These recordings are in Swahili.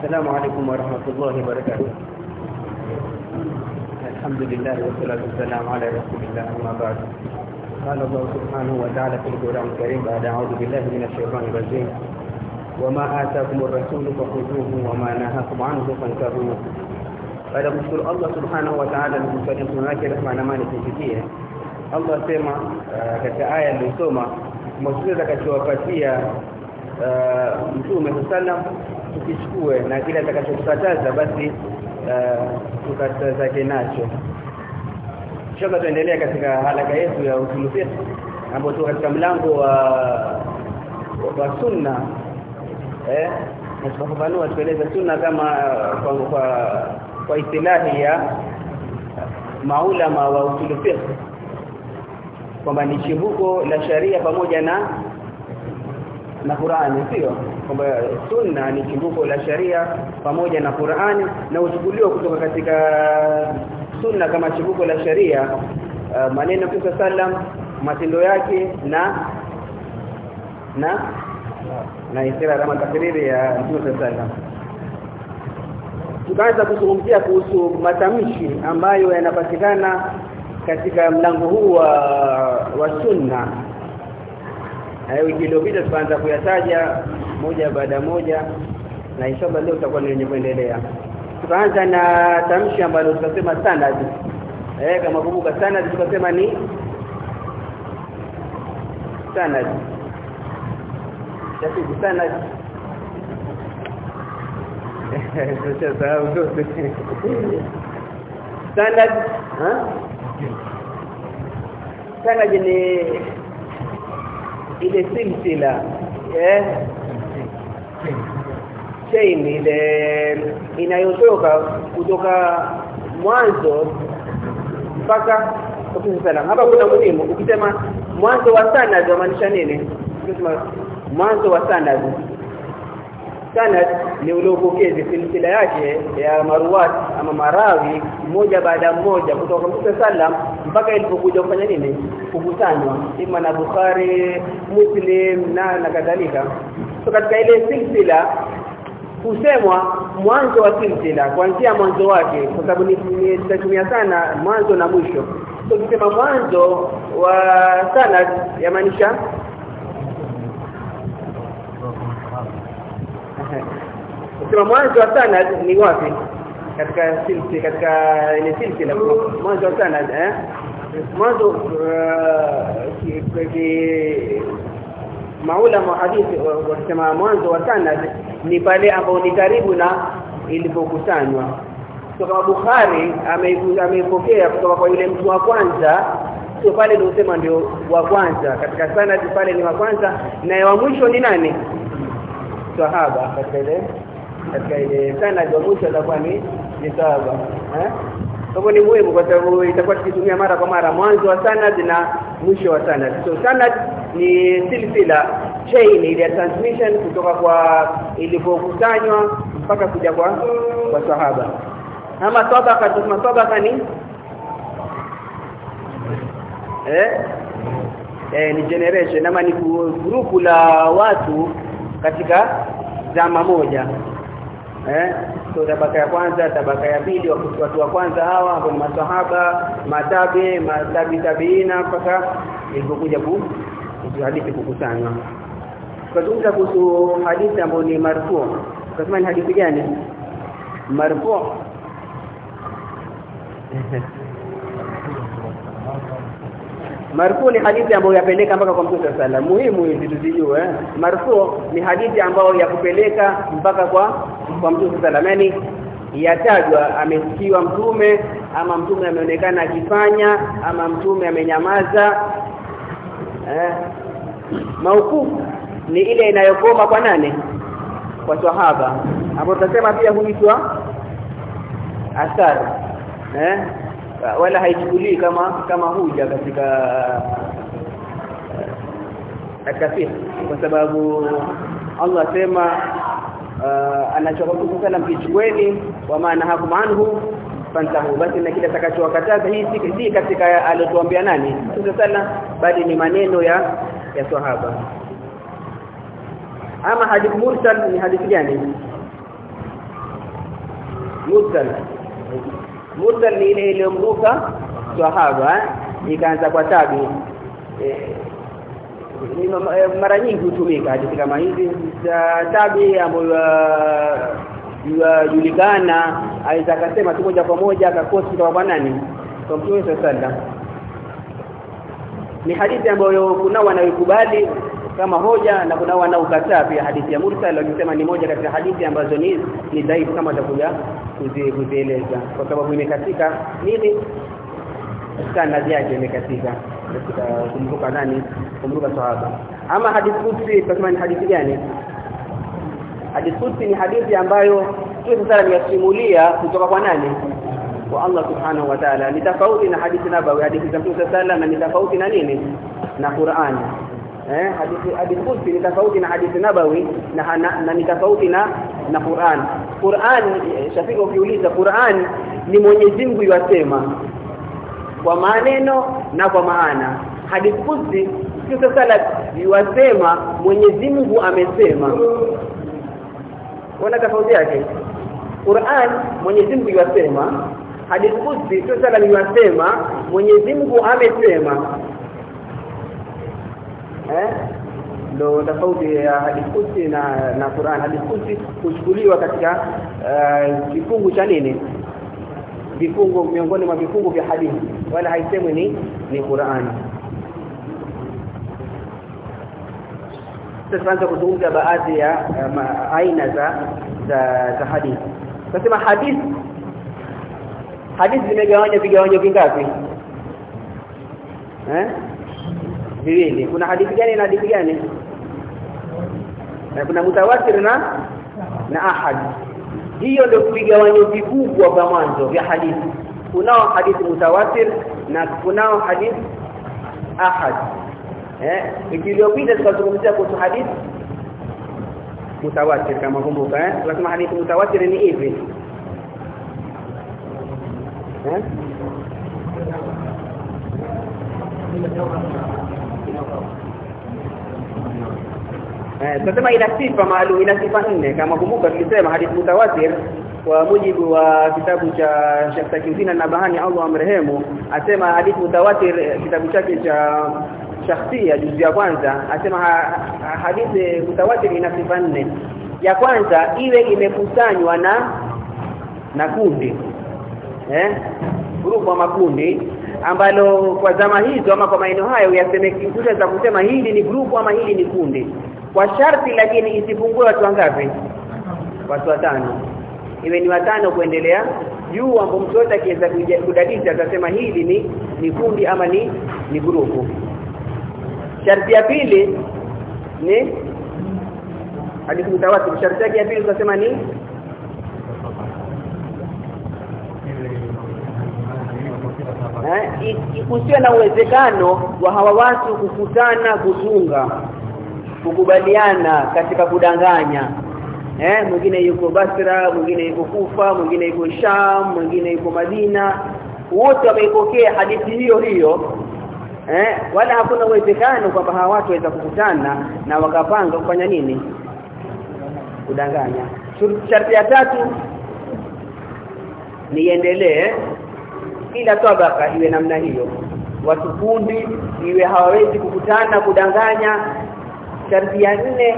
السلام عليكم ورحمة الله وبركاته. الحمد لله والصلاة والسلام على رسول الله أما بعد. قال الله سبحانه وتعالى في القرآن الكريم بعد أعوذ بالله من الشيطان الرجيم. وما آتاكم الرسول فخذوه وما نهاكم عنه فانتهوا ta'ala na kumsalia mtume wake rehema na amani zimfikie Allah asema uh, katika aya aliyosoma mwachilie atakachowapatia uh, mtume sallam tukichukue na kile atakachokataza basi uh, tukatazake nacho. Shoka tuendelea katika halaka yetu ya usul fiqh ambapo tuko katika mlango wa wa sunna. Eh na tunafafanua tueleza sunna kama uh, kwa, kwa kwa istilahi ya maulama wa usul fiqh kwamba ni chimbuko la sharia pamoja na na Qur'ani sio kwamba sunna ni chimbuko la sharia pamoja na Qur'ani na uchukuliwa kutoka katika sunna kama chimbuko la sharia uh, maneno ya sallam matendo yake na na na isira kama takriri ya Mtume sallam tukaanza kuzungumzia kuhusu matamshi ambayo yanapatikana katika mlango huu wa wa sunna. Wiki iliyopita tukaanza kuyataja moja baada moja na inshallah leo tutakuwa ni kuendelea. Tutaanza na tamshi ambalo tutasema standard. Eh kama kumbuka standard tukasema ni standard. Tafsiri standard. Standard ha? Standard ni ile silsila eh chain ile inayotoka kutoka mwanzo mpaka salam hapa kuna muhimu ukisema mwanzo wa sanad maanisha nini? Ukisema mwanzo wa sanad sanad ni ule upokezi silsila yake ya maruwat ama marawi mmoja baada mmoja kutoka Mtume salam mpaka ilipokuja kufanya nini? Kukusanywa. Ima na Bukhari Muslim na na kadhalika so katika ile silsila kusemwa mwanzo wa silsila kuanzia mwanzo wake kwa sababu ni tutatumia sana mwanzo na mwisho so kusema mwanzo wa sanad yamaanisha kusema mwanzo wa sanad ni wapi? Katika silsila katika ile silsila mwanzo wa sanad eh? Mwanzo uh, maula wa hadithi wakisema mwanzo wa sanad ni pale ambao ni karibu na ilipokusanywa. Kama Bukhari ameipokea kutoka kwa yule mtu wa kwanza sio pale ndio ndio wa kwanza katika sanad pale ni wa kwanza na wa mwisho ni nani? Sahaba katika ile katika ile sanad wa mwisho atakuwa ni ni sahaba eh kwa ni muhimu kwa sababu itakuwa tukitumia mara kwa mara mwanzo wa sanad na mwisho wa sanad so sanad ni silsila chain ile transmission kutoka kwa ilipokusanywa mpaka kuja kwa kwa sahaba. Ama tabaka tuma tabaka ni? Eh? Eh ni generation ama ni grupu la watu katika zama moja. Eh? So tabaka ya kwanza tabaka ya pili watu wa kwanza hawa ambao ni masahaba matabi matabi tabiina mpaka ilipokuja ku hadithi kukusanywa tukazungumza kuhusu hadithi ambayo ni marfu. Ukasema ni hadithi gani? Marfu. Marfu ni hadithi ambayo yapeleka mpaka kwa Mtume sala muhimu hizi tuzijue eh? Marfu ni hadithi ambayo yakupeleka mpaka kwa kwa Mtume sala yani yatajwa amesikiwa mtume ama mtume ameonekana akifanya ama mtume amenyamaza eh? Maukufu ni ile inayokoma kwa nane kwa sahaba. Hapo tutasema pia huitwa athar eh? Wala haichukulii kama kama huja katika katika kwa sababu Allah sema uh, anachokuwa sana kwa wa maana hakum anhu fantahu. Basi na kile atakachowakataza hii si katika aliyotuambia nani? Sana bali ni maneno ya ya sahaba. Ama hadith mursal ni hadithi gani? Mursal. Mursal ni ile iliyomruka sahaba eh? ikaanza kwa tabi. Eh, ni mara nyingi hutumika hadithi kama hizi za tabi ambayo yajulikana aweza akasema tu moja kwa moja akakosi kwa nani? Kwa mtume sallallahu ni hadithi ambayo kuna wanaoikubali kama hoja na kuna wanaokataa pia hadithi ya mursal wakisema ni moja katika hadithi ambazo ni ni dhaifu kama atakuja kuzi- kuzieleza. Kwa sababu imekatika nini? Sanad yake imekatika. Katika kumruka nani? Kumruka sahaba. Ama hadithi kutsi tunasema ni hadithi gani hadithi kutsi ni hadithi ambayo Mtume ni aliyasimulia kutoka kwa nani? Kwa Allah subhanahu wa ta'ala. Ni tofauti na hadithi nabawi hadithi za Mtume sala na ni tofauti na nini? Na Qur'an. Eh hadithi hadithi ni tofauti na hadithi nabawi na, na, ni tofauti na na Qur'an. Qur'an Shafiki shafika ukiuliza Qur'an ni Mwenyezi Mungu yasema kwa maneno na kwa maana. Hadithi kusi sio sala yuwasema Mwenyezi Mungu amesema wana tofauti yake? Qur'an Mwenyezi Mungu yasema hadithi kuzi sala yasema Mwenyezi Mungu amesema. Eh? Ndo tofauti ya hadithi kuzi na na Qur'an. Hadithi kuzi kuchukuliwa katika uh, kifungu cha nini? Vifungo miongoni mwa vifungo vya hadithi. Wala haisemwi ni ni Qur'an sasa tuanze kuzungumza baadhi ya uh, aina za za, za hadithi. Tunasema hadithi. Hadithi zimegawanywa vigawanyo vingapi? Eh? Viwili. Kuna hadithi gani na hadithi gani? Na kuna mutawatir na na ahad. Hiyo ndio vigawanyo vikubwa vya mwanzo vya hadithi. Kunao hadithi mutawatir na kunao hadithi ahad eh wiki iliyopita tukazungumzia kuhusu hadithi mutawatir kama kumbuka eh? Lazima hadithi mutawatir ni hivi eh? Eh, tunasema ina sifa maalum ina sifa nne. Kama kumbuka tulisema hadithi mutawatir kwa mujibu wa kitabu cha Sheikh Takiyuddin Nabahani Allah amrehemu asema hadithi mutawatir eh, kitabu chake cha shakhsia juzu ya kwanza asema ha, ha, hadithi mutawatir ina sifa nne. Ya kwanza iwe imekusanywa na na kundi eh? Grupu makundi ambalo kwa zama hizo ama kwa maeneo hayo yasemekikuta za kusema hili ni grupu ama hili ni kundi. Kwa sharti lakini isipungue watu wangapi? Watu watano. Iwe ni watano kuendelea juu ambapo mtu yote akiweza kudadisi atasema hili ni ni kundi ama ni ni grupu sharti ya pili ni hadithi mtawatir sharti yake ya pili tunasema ni ikusiwe kusiwe na uwezekano wa hawa watu kukutana kuzunga kukubaliana katika kudanganya. Eh mwingine yuko Basra mwingine yuko Kufa mwingine yuko Sham mwingine yuko Madina. Wote wameipokea hadithi hiyo hiyo eh wala hakuna uwezekano kwamba hawa watu waweza kukutana na wakapanga kufanya nini? Kudanganya. Sharti ya tatu niendelee kila tabaka iwe namna hiyo. Watu kundi iwe hawawezi kukutana kudanganya. Sharti ya nne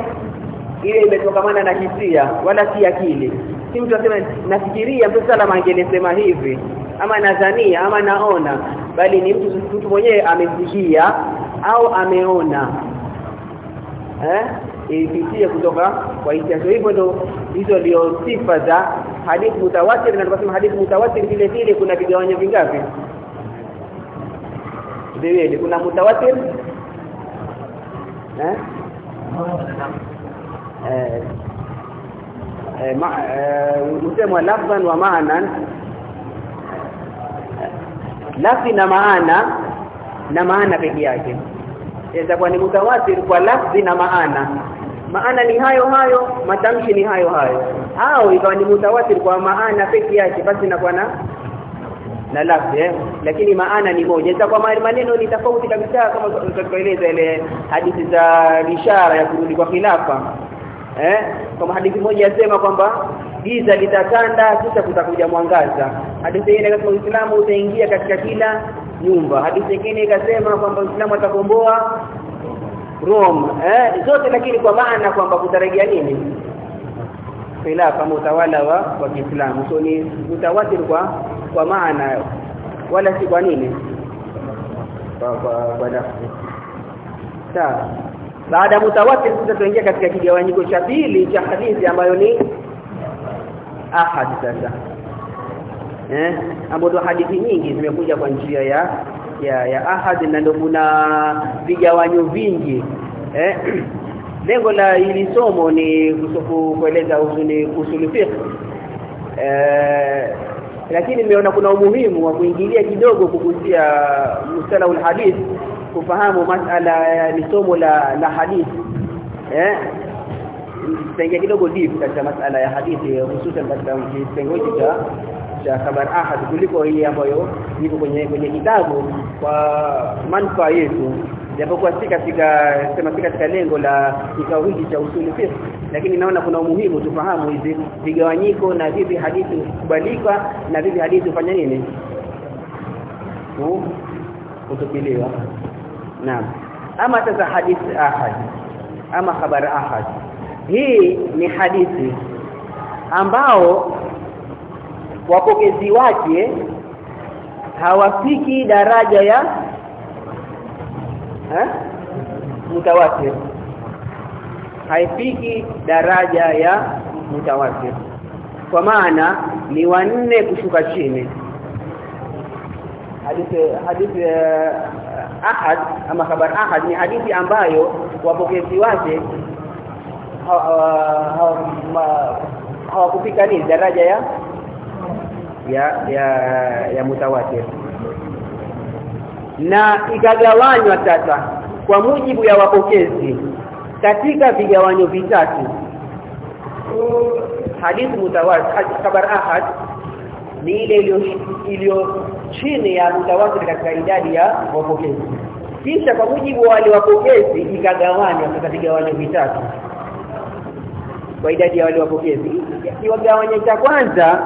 ile imetokamana na hisia wala si akili. Si mtu asema nafikiria mtu salama angelesema hivi ama nadhania ama naona bali ni mtu mtu mwenyewe amesikia au ameona. Eh? Ipitie kutoka kwa hisia. So, hivyo ndo hizo ndio sifa za hadithi mutawatir na tunasema hadithi mutawatir vile vile kuna vigawanyo vingapi? Viwili. Kuna mutawatir eh? Eh. Eh ma eh, wa maanan lafzi na maana na maana pekee yake. Inaweza kuwa ni mutawatir kwa lafzi na maana. Maana ni hayo hayo matamshi ni hayo hayo. Au ikawa ni mutawatir kwa maana pekee yake basi inakuwa na na lafzi eh? lakini maana ni moja. Itakuwa maneno ni tofauti kabisa kama tutakaeleza ile hadithi za ishara ya kurudi kwa khilafa eh? Kama hadithi moja yasema kwamba giza litatanda kisha kutakuja mwangaza. Hadithi nyingine katika Uislamu utaingia katika kila nyumba. Hadithi nyingine ikasema kwamba Uislamu atakomboa Rome. Eh zote lakini kwa maana kwamba kutarejea nini? Kama utawala wa wa Kiislamu. So ni mutawatir kwa kwa maana wala si kwa nini? Kwa kwa, sawa. Baada mutawatir sasa tuingia katika kigawanyiko cha pili cha hadithi ambayo ni ahad sasa. Eh? Ambapo hadithi nyingi zimekuja kwa njia ya ya, ya ahad na ndio kuna vigawanyo vingi. Eh? Lengo la hili somo ni kueleza usuli usuli eh lakini nimeona kuna umuhimu wa kuingilia kidogo kugusia ul hadith kufahamu masala ni somo la la hadith. Eh tutaingia kidogo deep katika masala ya hadithi hususan katika kitengo hiki cha cha khabar ahad kuliko hii ambayo iko kwenye kwenye kitabu kwa manufaa yetu japokuwa si katika sema si katika lengo la kikao hiki cha usuli fiqh lakini naona kuna umuhimu tufahamu hizi vigawanyiko na vipi hadithi kubalika na vipi hadithi ufanya nini kutupiliwa naam ama sasa hadithi ahad. Ama khabar ahad hii ni hadithi ambao wapokezi wake hawafiki daraja ya ha? mutawatir haifiki daraja ya mutawatir kwa maana ni wanne kushuka chini. Hadithi hadithi uh, ahad ama khabar ahad ni hadithi ambayo wapokezi wake hawakufika nini? Daraja ya ya ya, ya mutawatir. Na ikagawanywa sasa kwa mujibu ya wapokezi katika vigawanyo vitatu. Hadith mutawatir khabar ahad ni ile iliyo chini ya mutawatir katika idadi ya wapokezi. Kisha kwa mujibu wa wale wapokezi ikagawanywa katika vigawanyo vitatu kwa idadi ya wale wapokezi. Kiwagawanya cha kwanza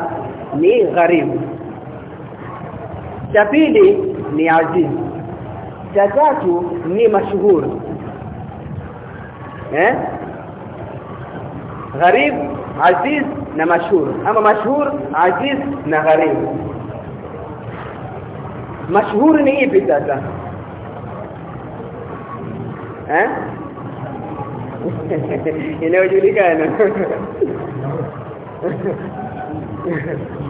ni gharibu cha pili ni aziz. Cha tatu ni mashuhuri eh? Gharib aziz na mashhur. Ama mashhur aziz na gharib. Mashhur ni ipi sasa? Eh inayojulikana.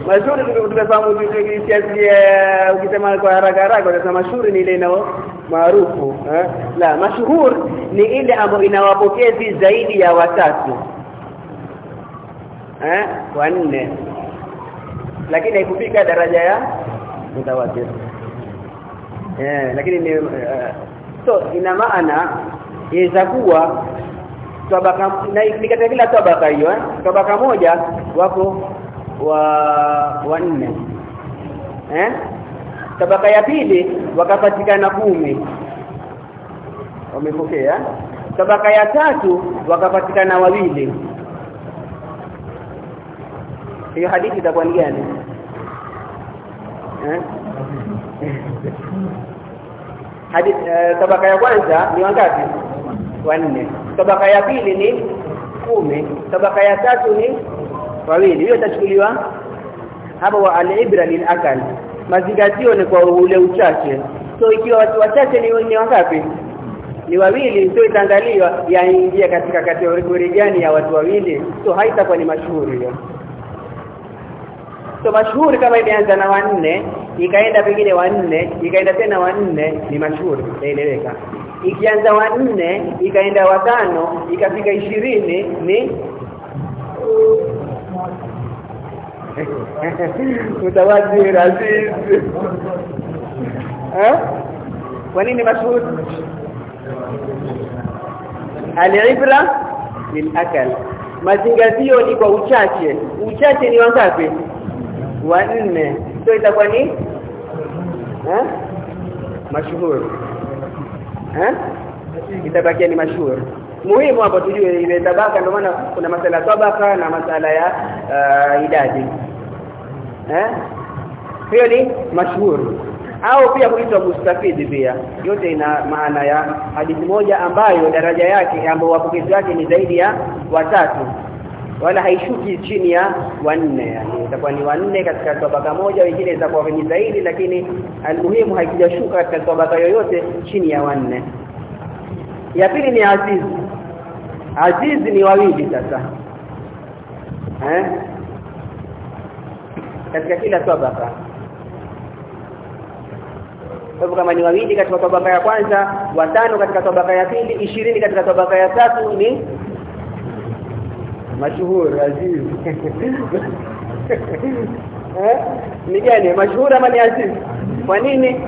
Mashuhuri tumefahamu kiasi ukisema kwa haraka haraka utasema mashuhuri ni ile inao maarufu eh? la mashuhur ni ile ambayo inawapokezi zaidi ya watatu eh? Wanne. Lakini haikufika daraja ya mutawatir eh lakini ni uh, so ina maana inaweza kuwa tabaka ni katika kila tabaka hiyo eh? Tabaka moja wako wa wanne eh? Tabaka ya pili wakapatikana kumi. Wamepokea. Tabaka ya tatu wakapatikana wawili. Hiyo hadithi itakuwa ni gani? Eh? Hadithi uh, tabaka ya kwanza ni wangapi? Wanne tabaka ya pili ni kumi. Tabaka ya tatu ni wawili. Hiyo itachukuliwa hapo wa al-ibra lil-akal. Mazingatio ni kwa ule uchache. So ikiwa watu wachache ni, ni wangapi? Ni wawili. Sio itaangaliwa yaingia katika kategori gani ya watu wawili. So haitakuwa ni mashuhuri hiyo. So mashuhuri kama imeanza na wanne ikaenda pengine wanne ikaenda tena wanne ni mashuhuri. Inaeleweka ikianza wa wanne ikaenda watano ikafika ishirini ni? Mtawazi rasis eh kwa nini mashuhuri alibra bilakal mazingatio ni kwa uchache. Uchache ni wangapi? Wa wanne so itakuwa ni? Eh mashuhuri eh itabakia ni mashuhuri muhimu hapo tujue ile tabaka ndio maana kuna masala tabaka na masala ya uh, idadi. Eh hiyo ni mashuhuri au pia kuitwa mustafidi pia. Yote ina maana ya hadithi moja ambayo daraja yake ambayo wapokezi wake ni zaidi ya watatu wala haishuki chini ya wanne yani itakuwa ni wanne katika tabaka moja wengine itakuwa kwenye zaidi lakini almuhimu haikijashuka katika tabaka yoyote chini ya wanne. Ya pili ni aziz aziz ni wawili sasa eh? Katika kila tabaka. Kwa kama ni wawili katika tabaka ya kwanza watano katika tabaka ya pili ishirini katika tabaka ya tatu ni mashuhuri aziz. Eh? Ni gani? Mashuhuri ama ni aziz? Kwa nini?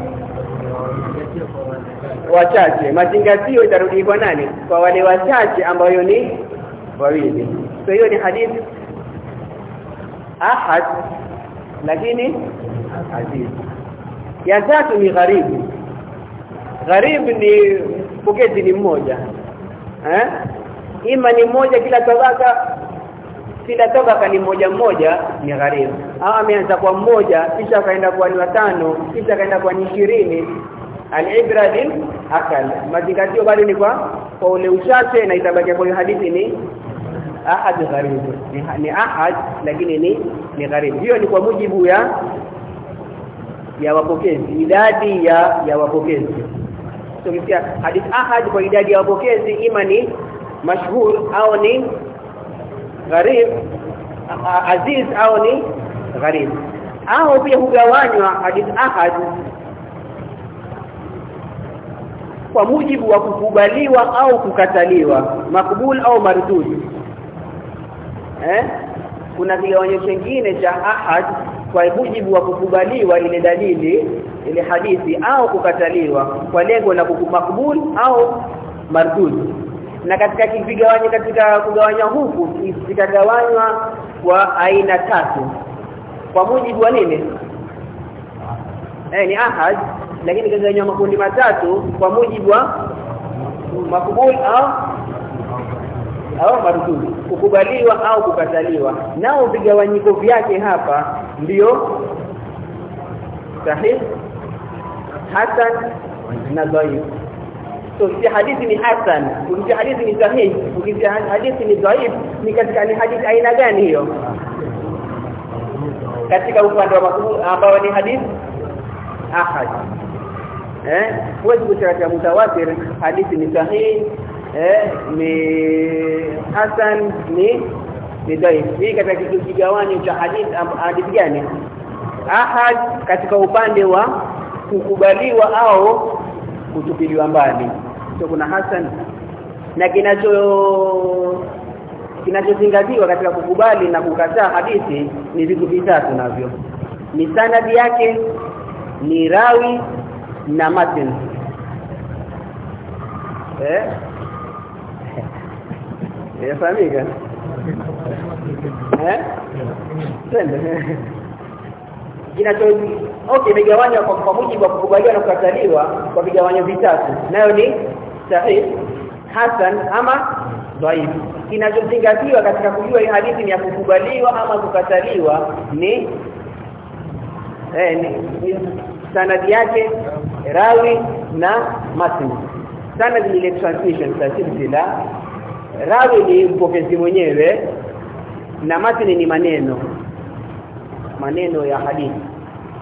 Wachache. Mazingatio itarudi kwa nani? Kwa wale wachache ambayo ni wawili. So hiyo ni hadithi ahad lakini aziz. Ya tatu ni gharibu. Gharibu ni pokezi ni mmoja. Eh? Ima ni mmoja kila tabaka kila tabaka ni moja mmoja ni gharibu au ameanza kwa mmoja kisha akaenda kwa ni watano kisha akaenda kwa ni ishirini. Al-ibra bil akal. Mazingatio bali ni kwa kwa ule uchache na itabaki kwa hadithi ni ahad gharib ni, ni ahad lakini ni ni gharib hiyo ni kwa mujibu ya ya wapokezi. Idadi ya ya wapokezi. So hadith ahad kwa idadi ya wapokezi ima ni mashhur au ni gharib aziz au ni gharib. Au pia hugawanywa hadith ahad kwa mujibu wa kukubaliwa au kukataliwa makbul au mardud. Eh? Kuna kigawanyo kingine cha ahad kwa mujibu wa kukubaliwa ile dalili ile hadithi au kukataliwa kwa lengo la kukubali au mardud na katika kigawanyo katika kugawanya huku zitagawanywa kwa aina tatu. Kwa mujibu wa nini? Eh ni ahad lakini kagawanywa makundi matatu kwa mujibu wa makubuli au au marududi kukubaliwa au kukataliwa. Nao vigawanyiko vyake hapa ndio sahih hasan na dhaif so hadithi ni hasan ukisema hadithi ni sahih ukisema hadithi ni dhaif ni katika ni hadithi aina gani hiyo? Katika upande wa makuu ambao ni hadithi ahad. Eh huwezi kusema mutawatir hadithi ni sahihi eh ni hasan ni ni dhaif. Hii katika kigawanyo cha hadithi hadithi gani? Ahad katika upande wa kukubaliwa au kutupiliwa mbali kuna hasan na kinacho kinachozingatiwa katika kukubali na kukataa hadithi ni vitu vitatu navyo. Ni sanadi yake ni rawi na matn eh? Yafahamika? Eh? Kinacho okay imegawanywa kwa mujibu wa kukubaliwa na kukataliwa kwa vigawanyo vitatu. Nayo ni sahih hasan ama dhaif. Kinachozingatiwa katika kujua hii hadithi ni ya kukubaliwa ama kukataliwa ni eh ni, sanadi yake rawi na matni sanadi ile transmission silsila rawi ni mpokezi mwenyewe na matni ni maneno maneno ya hadithi.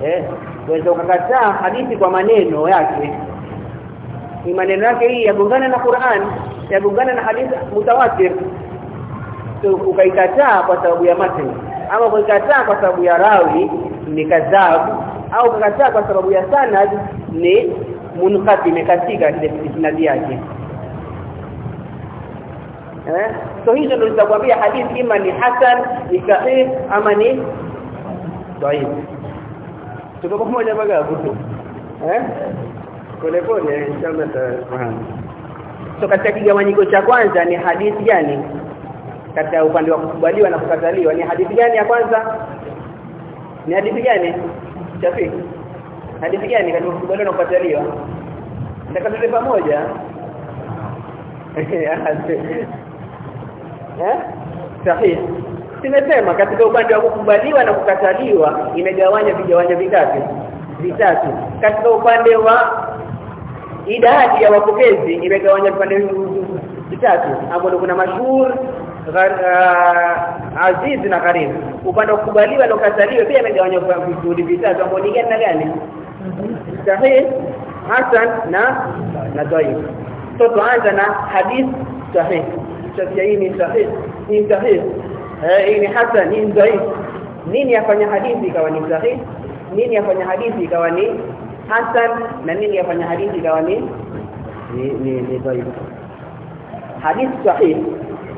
Eh waweza ukakataa hadithi kwa maneno yake ni maneno yake hii yagongana na Qur'an yagongana na hadithi mutawatir. So ukaikataa kwa sababu ya matni ama ukaikataa kwa sababu ya rawi ni kadhab au ukakataa kwa sababu ya sanad ni munqati imekatika ile isnadi yake. Eh? So hizo ndio nitakwambia hadithi ima ni hasan ni sahih ama ni dhaif. Tuko pamoja mpaka eh pole pole inshallah so katika kigawanyiko cha kwanza ni hadithi gani? Katika upande wa kukubaliwa na kukataliwa ni hadithi gani ya kwanza? Ni hadithi gani? Shafi hadithi gani katika kukubaliwa na kukataliwa? Ndakatote pamoja. Eh? Sahihi. Katika upande wa kukubaliwa na kukataliwa imegawanya vigawanyo vitatu. Vitatu. Katika upande wa idadi ya wapokezi imegawanya vipande vitatu ambapo kuna mashhur uh, aziz na karim upande wa kukubaliwa na kukataliwa pia imegawanya vikundi vitatu ambapo ni gani na gani? Sahih hasan na na dhaif. So tuanza na hadith sahih sasa hii ni sahih ni sahih hii ni hasan ni dhaif. Nini yafanya hadithi ikawa ni sahih nini yafanya hadithi ikawa ni hasan na nini yafanya hadithi ikawa ni ni ni, dhaifu. Dhaif hadithi sahihi.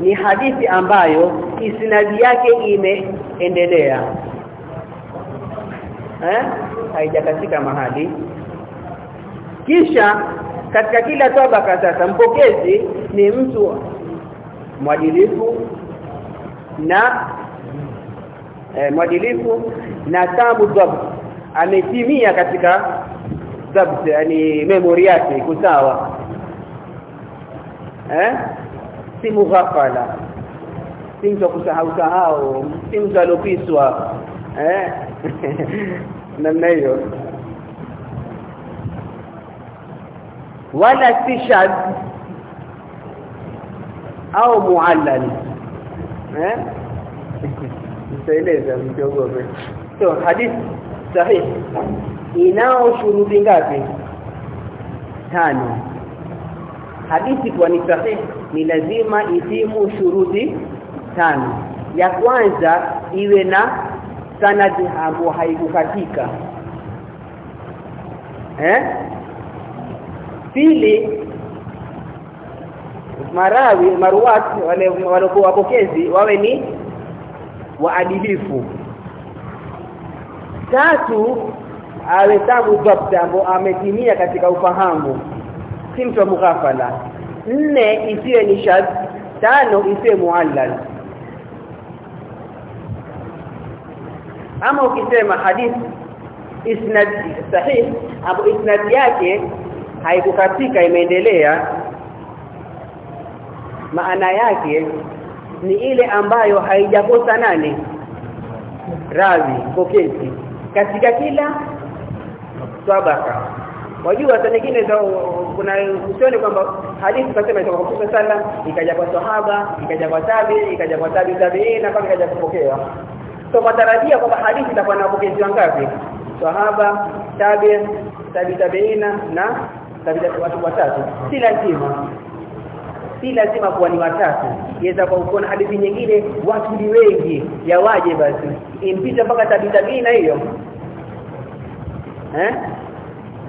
Ni hadithi ambayo isnadi yake imeendelea. Eh? Haijakatika mahali. Kisha katika kila tabaka sasa mpokezi ni mtu mwadilifu na eh, mwadilifu na tabu dhabt ametimia katika dhabt yani memory yake iko sawa. Eh? Si mughafala. Si mtu kusahau sahau. Si mtu alopiswa eh? Namna hiyo. Wala si shadh. Au muallal. Eh? Nitaeleza msiogope so hadith sahih inao shuruti ngapi? Tano. Hadithi kwa ni sahihi ni lazima itimu shuruti tano. Ya kwanza iwe na sanadi hapo haikukatika. Eh? Pili marawi maruwat wale waliokuwa wapokezi wawe ni waadilifu. Tatu awe dhabt ambao ametimia katika ufahamu. Si mtu mughafala. Nne isiwe ni shad tano isiwe muallal. Ama ukisema hadith isnad sahih hapo isnad yake haikukatika imeendelea maana yake ni ile ambayo haijakosa nani? Rawi pokezi katika kila tabaka wajua hata nyingine za kuna usione kwamba hadithi kasema itoka kwa sana ikaja kwa sahaba ikaja kwa tabi ikaja kwa tabi tabiina mpaka ikaja kupokewa. So matarajia kwamba hadithi itakuwa na wapokezi wangapi? Sahaba tabi tabi tabiina na tabi watu watatu. Si lazima. Si lazima kuwa ni watatu. Yaweza kwa kuona hadithi nyingine watu ni wengi. Yawaje basi? Impita mpaka tabi tabiina hiyo eh?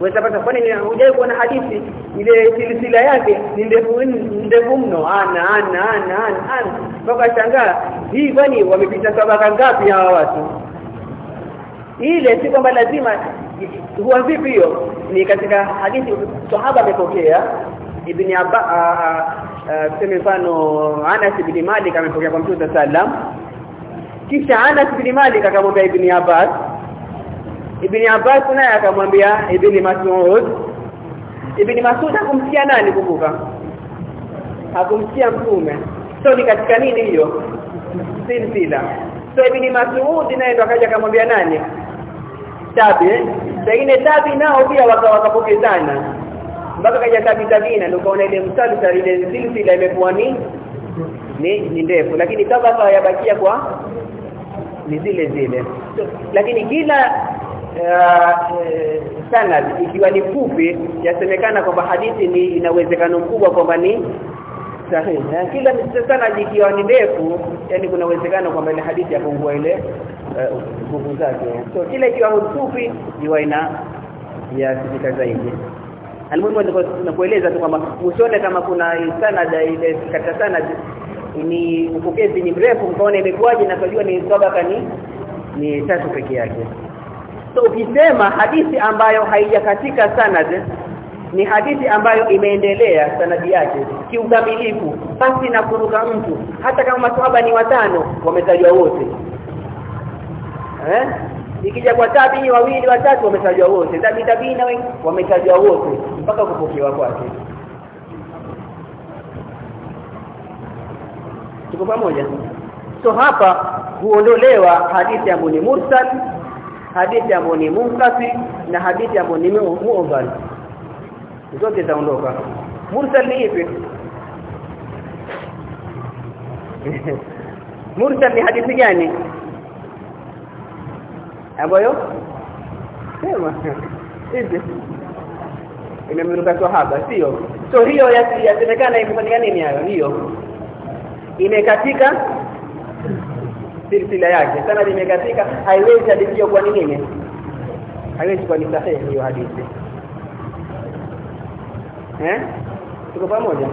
Weza pata kwani hujai kuona hadithi? Ile silsila yake ni ndefu ndefu mno. Ana ana ana ana ana. Mpaka shangaa hii kwani wamepita tabaka ngapi hawa watu? Ile si kwamba lazima huwa vipi hiyo? Ni katika hadithi sahaba amepokea. Ibn Abba tuseme mfano Anas ibn Malik amepokea kwa Mtume sallam kisha Anas ibn Malik akamwambia ibn Abbas Ibn Abbas naye akamwambia Ibn Mas'ud. Ibn Mas'ud hakumsikia nani kumbuka? Hakumsikia mtume. So ni katika nini hiyo? Silsila. So Ibn Mas'ud naye ndo akaja akamwambia nani? Tabi. Saini tabi nao pia wakapokezana. Mpaka kaja tabi tabina ndio kaona ile msalsal ile silsila imekuwa ni ni ni ndefu. Lakini tabaka yabakia kwa ni zile zile. So, lakini kila Uh, sanad ikiwa ni fupi yasemekana kwamba hadithi ni ina uwezekano mkubwa kwamba ni sahihi. Kila sanad ikiwa ni ndefu yani kuna uwezekano kwamba ile hadithi yapungua ile nguvu uh, zake. So kila ikiwa fupi iwa ina yasikika zaidi. Almuhimu nakueleza tu kwamba usione kama kuna sanad ile kata sanad ni upokezi ni mrefu mkaona imekuaje na kujua ni sababu ni ni tatu peke yake so ukisema hadithi ambayo haijakatika sanad ni hadithi ambayo imeendelea sanadi yake kiukamilifu basi na kuruka mtu. Hata kama maswahaba ni watano wametajwa wote. Eh? Ikija kwa tabii wawili watatu wametajwa wote. Tabii tabii na wengi wametajwa wote mpaka kupokewa kwake. Tuko pamoja? So hapa huondolewa hadithi ya ni mursal hadithi ambayo ni munkasi na hadithi ambayo ni mu'dhal. Zote zaondoka mursal ni ipi? Mursal ni hadithi gani? Ambayo? Sema. Hivi imemruka sahaba sio? So hiyo yasemekana imefanyika nini hayo? Hiyo. Imekatika silsila yake. Sana limekatika haiwezi hadithi kwa nini haiwezi kwa ni sahihi hiyo hadithi. Eh? Tuko pamoja?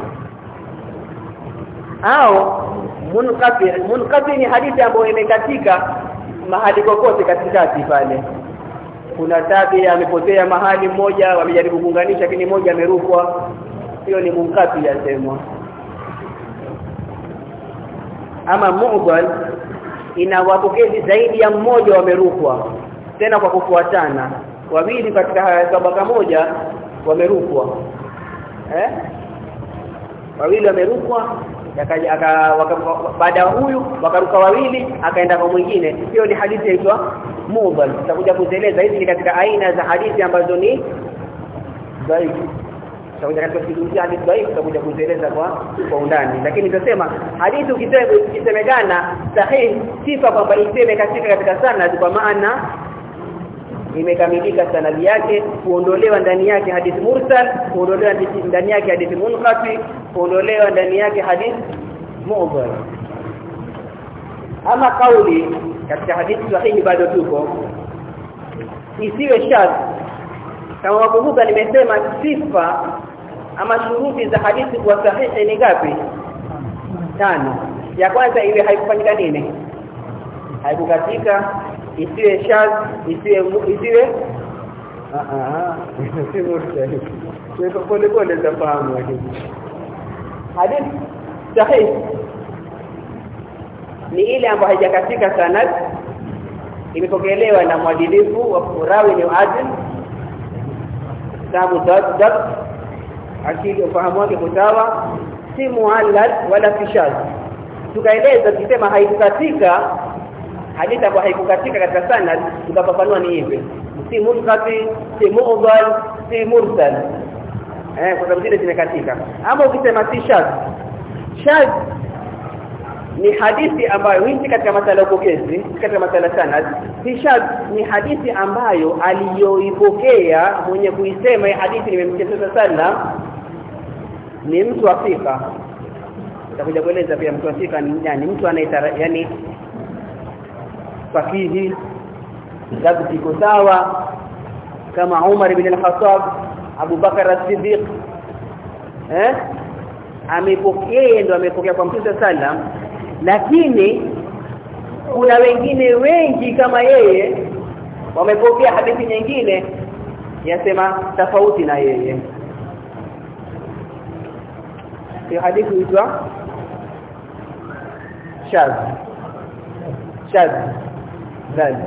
Au munqati munqati ni hadithi ambayo imekatika mahali kokote katikati pale. Kuna tabi amepotea mahali mmoja wamejaribu kuunganisha lakini mmoja amerukwa. Hiyo ni munqati yasemwa ama mu'dhal ina wapokezi zaidi ya mmoja wamerukwa. Tena kwa kufuatana wawili katika tabaka moja wamerukwa. Eh? Wawili wamerukwa baada baada huyu wakaruka wawili akaenda kwa mwingine. Hiyo ni hadithi inaitwa mudhal tutakuja kuzeleza hizi ni katika aina za hadithi ambazo ni dhaifu tutakuja katika kuzungumzia hadithi dhaifu tutakuja kuzeleza kwa kwa undani. Lakini nitasema hadithi ukisemekana sahihi sifa kwamba iseme katika katika sanad kwa maana imekamilika sanadi yake kuondolewa ndani yake hadithi mursal kuondolewa ndani yake hadithi munqati kuondolewa ndani yake hadithi mu'dhal ama kauli katika hadithi sahihi bado tuko isiwe shadh. Kama wakumbuka nimesema sifa ama shuruti za hadithi kuwa sahihi ni ngapi? Tano. Ya kwanza iwe haikufanyika nini? Haikukatika isiwe shaz isiwe isiwe. Ah ah si kwa pole pole zafahamu lakini. Hadithi sahihi ni ile ambayo haijakatika sanad imepokelewa na mwadilifu wa rawi ni adil. Sababu dad akili ufahamu wake kutawa si muhallal wala fishaz tukaeleza tukisema haikukatika hadithi ambayo haikukatika katika sanad tukafafanua ni hivi. Si munqati si mu'dhal si mursal. Eh kwa sababu zile zimekatika. Ama ukisema si shaz shaz ni hadithi ambayo hizi katika masala upokezi katika masala sanad. Shaz ni hadithi ambayo aliyoipokea mwenye kuisema hadithi nimemsikia sallam ni mtu wa sifa nitakuja kueleza pia mtu wa sifa ni nani. Mtu anaitara yani fakihi iko sawa kama Umar ibn al-Khattab Abu Bakar as-Siddiq. Eh? Amepokea ndo amepokea kwa Mtume sallam lakini kuna wengine wengi kama yeye wamepokea hadithi nyingine yasema tofauti na yeye hiyo hadithi huitwa shadh. Shadh. Dhali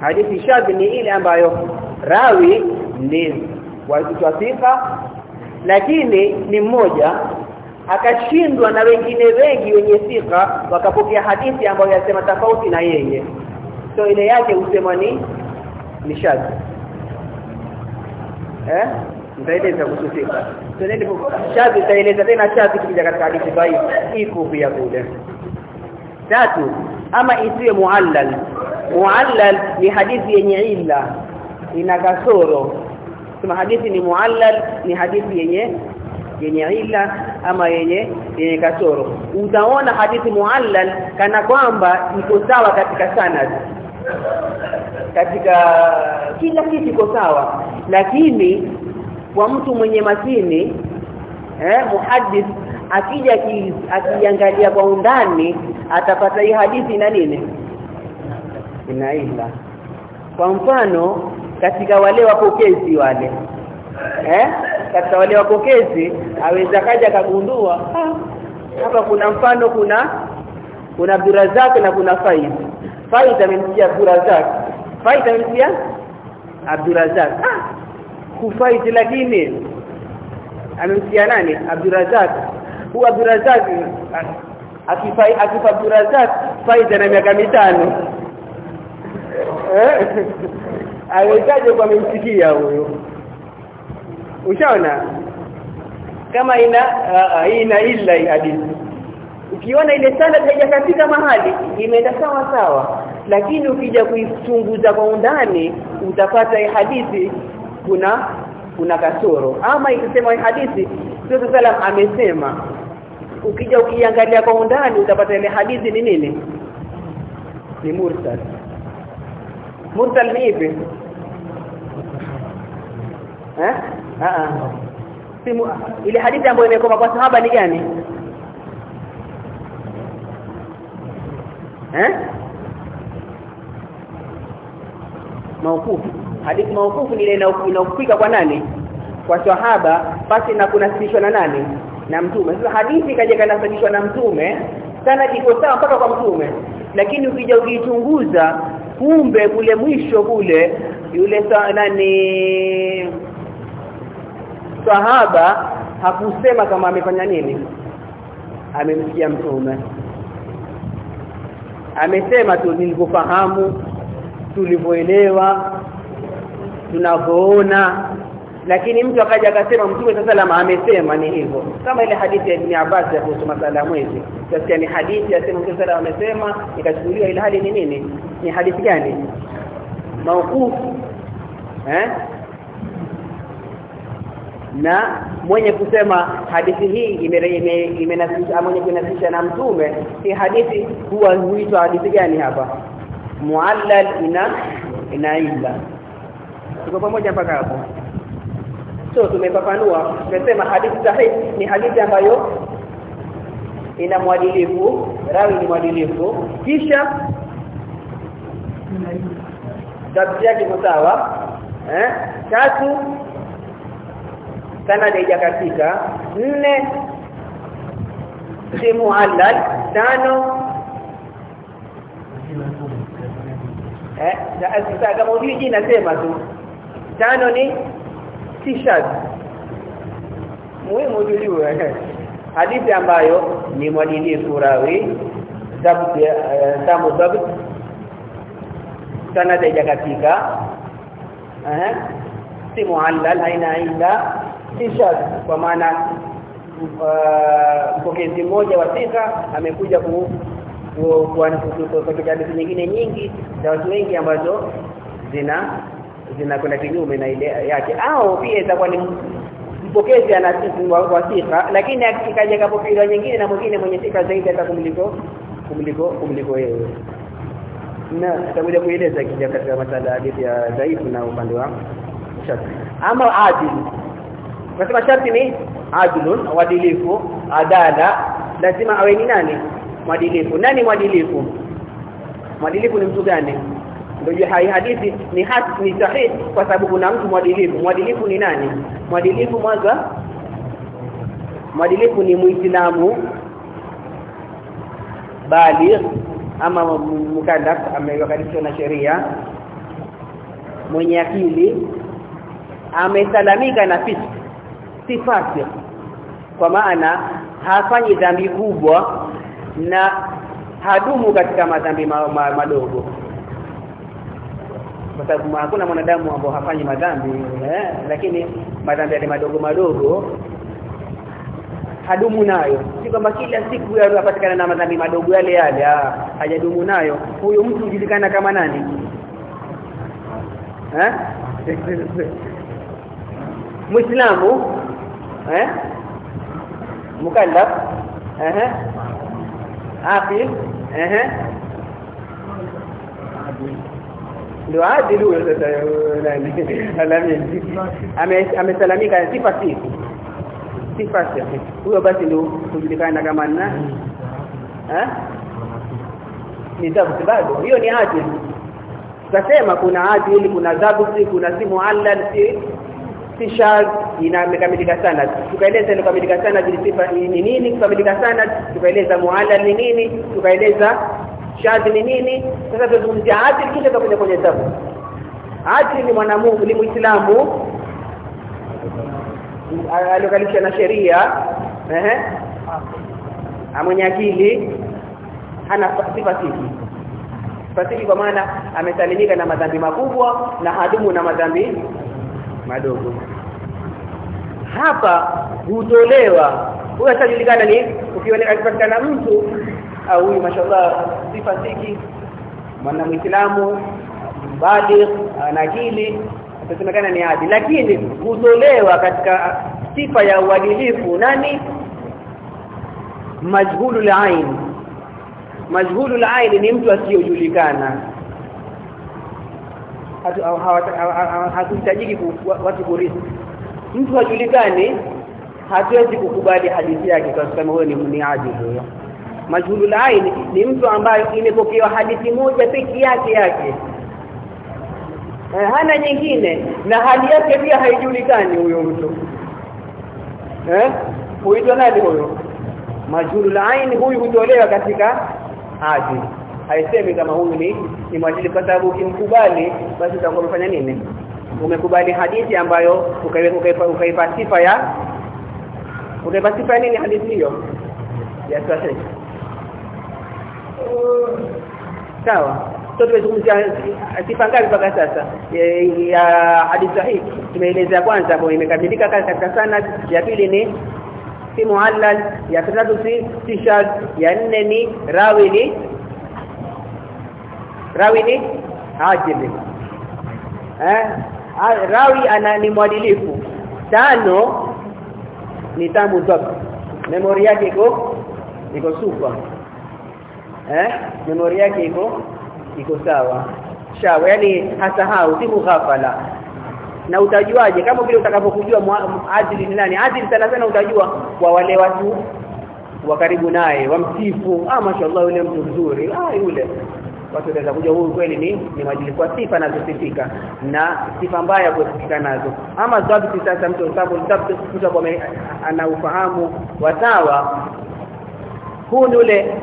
hadithi shadh ni ile ambayo rawi ni waitwa lakini ni mmoja akashindwa na wengine wengi wenye sika wakapokea hadithi ambayo yasema tofauti na yeye. So ile yake usema ni ni shadh. Eh? Ndio ile sika so nende shadh itaeleza tena shazi kija katika hadithi dhaifu iko pia kule. Tatu ama isiwe muallal. Muallal ni hadithi yenye illa ina kasoro. Kama hadithi ni muallal ni hadithi yenye yenye ila ama yenye yenye kasoro. Utaona hadithi muallal kana kwamba iko sawa katika sanad. Katika kila kitu iko sawa lakini kwa mtu mwenye makini eh muhaddith akija akiangalia kwa undani atapata hii hadithi na nini? Inaila kwa mfano katika wale wapokezi wale eh katika wale wapokezi aweza kaja kagundua hapa kuna mfano kuna kuna Abdurazak na kuna Faiz. Faiz amemsikia Abdurazak Faiz amemtia Abdurazak ah kufaiz lakini amemsikia nani? Abdurazak huwa Abdurazak akifai akifa Abdurazak faida na miaka mitano. Eh? Awezaje kwa mmsikia huyo ushaona? Kama ina uh, illa hadithi. Ukiona ile sanad haijakatika mahali imeenda sawa sawa. Lakini ukija kuichunguza kwa undani utapata hadithi kuna kuna kasoro. Ama ikisema hadithi Mtume salam amesema ukija ukiangalia kwa undani utapata ile hadithi ni nini? Ni mursal. Mursal ni ipi? Eh? Ah simu ile hadithi ambayo imekoma kwa sahaba ni gani? Eh? Maukufu hadithi maukufu ni ile inaokufika kwa nani? Kwa sahaba basi na kunasibishwa na nani? Na mtume. Sasa hadithi kaja kanasibishwa na mtume sana iko sawa mpaka kwa mtume. Lakini ukija ukichunguza kumbe kule mwisho kule yule nani sahaba hakusema kama amefanya nini. Amemsikia mtume. Amesema tu nilivyofahamu tulivyoelewa tunavyoona. Lakini mtu akaja akasema mtume sasa amesema ni hivyo. Kama ile hadithi ya Ibn Abbas ya kuhusu masala mwezi. Sasa ni hadithi ya mtume sala amesema ikachukuliwa ile hali ni nini? Ni hadithi gani? Maukufu. Eh? Na mwenye kusema hadithi hii imenasisha mwenye kunasisha na mtume hii hadithi huwa huitwa hadithi gani hapa? Muallal ina ina illa tuko pamoja mpaka hapo. So tumefafanua tumesema hadithi sahihi ni hadithi ambayo ina mwadilifu rawi ni mwadilifu. Kisha tabia yake sawa eh? Tatu sanad haijakatika. Nne si muallal. Tano eh? Sasa kama hujui jina sema tu tano ni tishad muhimu juliwe hadithi ambayo ni mwadilifu tamu dhabt sanad haijakatika eh si muallal haina illa tishad kwa maana mpokezi uh, mmoja wa sika amekuja ku kwa hadithi nyingine nyingi za watu wengi ambazo zina zinakwenda kinyume na ile yake. Au pia itakuwa ni mpokezi ana wa sika lakini akikaja kapokelewa nyingine na mwingine mwenye sifa zaidi atakumliko kumliko kumliko yeye. Na tutakuja kueleza kija katika masala hadithi ya dhaifu na upande wa sharti. Ama adil. Nasema sharti ni adilun uadilifu adala. Lazima awe ni nani? Mwadilifu. Nani mwadilifu? Mwadilifu ni mtu gani hai hadithi ni hasi ni sahihi kwa sababu kuna mtu mwadilifu. Mwadilifu ni nani? Mwadilifu mwanza mwadilifu ni muislamu bali ama mukallaf amewakalishwa na sheria mwenye akili amesalamika na fisk sifati kwa maana hafanyi dhambi kubwa na hadumu katika madhambi ma, ma, madogo kwa sababu hakuna mwanadamu ambao hafanyi madhambi eh, lakini madhambi yale madogo madogo hadumu nayo. Si kwamba kila siku yanapatikana na madhambi madogo yale yale hajadumu nayo. Huyo mtu hujulikana kama nani? Eh? Muislamu eh? Mukallaf eh? Aqil eh ndio adili huyo sasa nani alami amesalamika sifa sifa sifa huyo basi ndio kujulikana kama nani? Eh? Ni dhabt bado hiyo ni adil tukasema kuna adil kuna dhabt kuna si muallal si si shadh inamekamilika sana. Tukaeleza ile kamilika sana sifa ni nini kukamilika sana. Tukaeleza muallal ni nini tukaeleza shadh ni nini? Sasa tuzungumzia adil kisha tutakuja kwenye hesabu. Adil ni mwanamume ni muislamu. Alokalisha na sheria. Ehe. Mwenye akili. Hana sifa siki fasiki kwa maana amesalimika na madhambi makubwa na hadumu na madhambi madogo. Hapa hutolewa. Huyo atajulikana ni ukionekana mtu au huyu mashallah sifa siki mwana muislamu baligh ana akili atasemekana ni adi lakini hutolewa katika sifa ya uadilifu nani? Majhulu al-ain majhulu ain ni mtu asiyojulikana. Hatuhitajiki watu kurithi. Mtu hajulikani hatuwezi kukubali hadithi yake kwa sababu huyo ni mniaji huyo majhulul ain ni mtu ambaye imepokewa hadithi moja peke yake yake. Eh, hana nyingine. Na hali yake pia haijulikani huyo mtu. Eh huitwa nani huyo? Majhulul ain huyu hutolewa katika adi haisemi kama huyu ni ni mwajili kwa sababu ukimkubali basi utakuwa umefanya nini? Umekubali hadithi ambayo ukaipa ukaipa sifa ya ukaipa sifa nini hadithi hiyo? Ya sahihi sawa. Sasa tumezungumzia sifa ngapi mpaka sasa? Ya hadithi sahihi. Tumeelezea kwanza ambayo imekamilika katika sana ya pili ni si muallal ya tatu si tishad ya nne ni rawi ni rawi ni ajili eh rawi ana ni mwadilifu. Tano ni tamu dhabt memory yake iko iko super eh? Memory yake iko iko sawa. Shawa yani hasahau si mughafala. Na utajuaje? Kama vile utakapokujua adili ni nani? Adili sana sana utajua kwa wale watu wa karibu naye wamsifu ah mashaallah yule mtu mzuri. Ah yule. Watu wanaweza kuja huyu kweli ni ni majili kwa sifa nazosifika na sifa mbaya kusikika nazo. Ama dhabiti sasa mtu sababu dhabiti mtu ana ufahamu wa sawa huu ni ule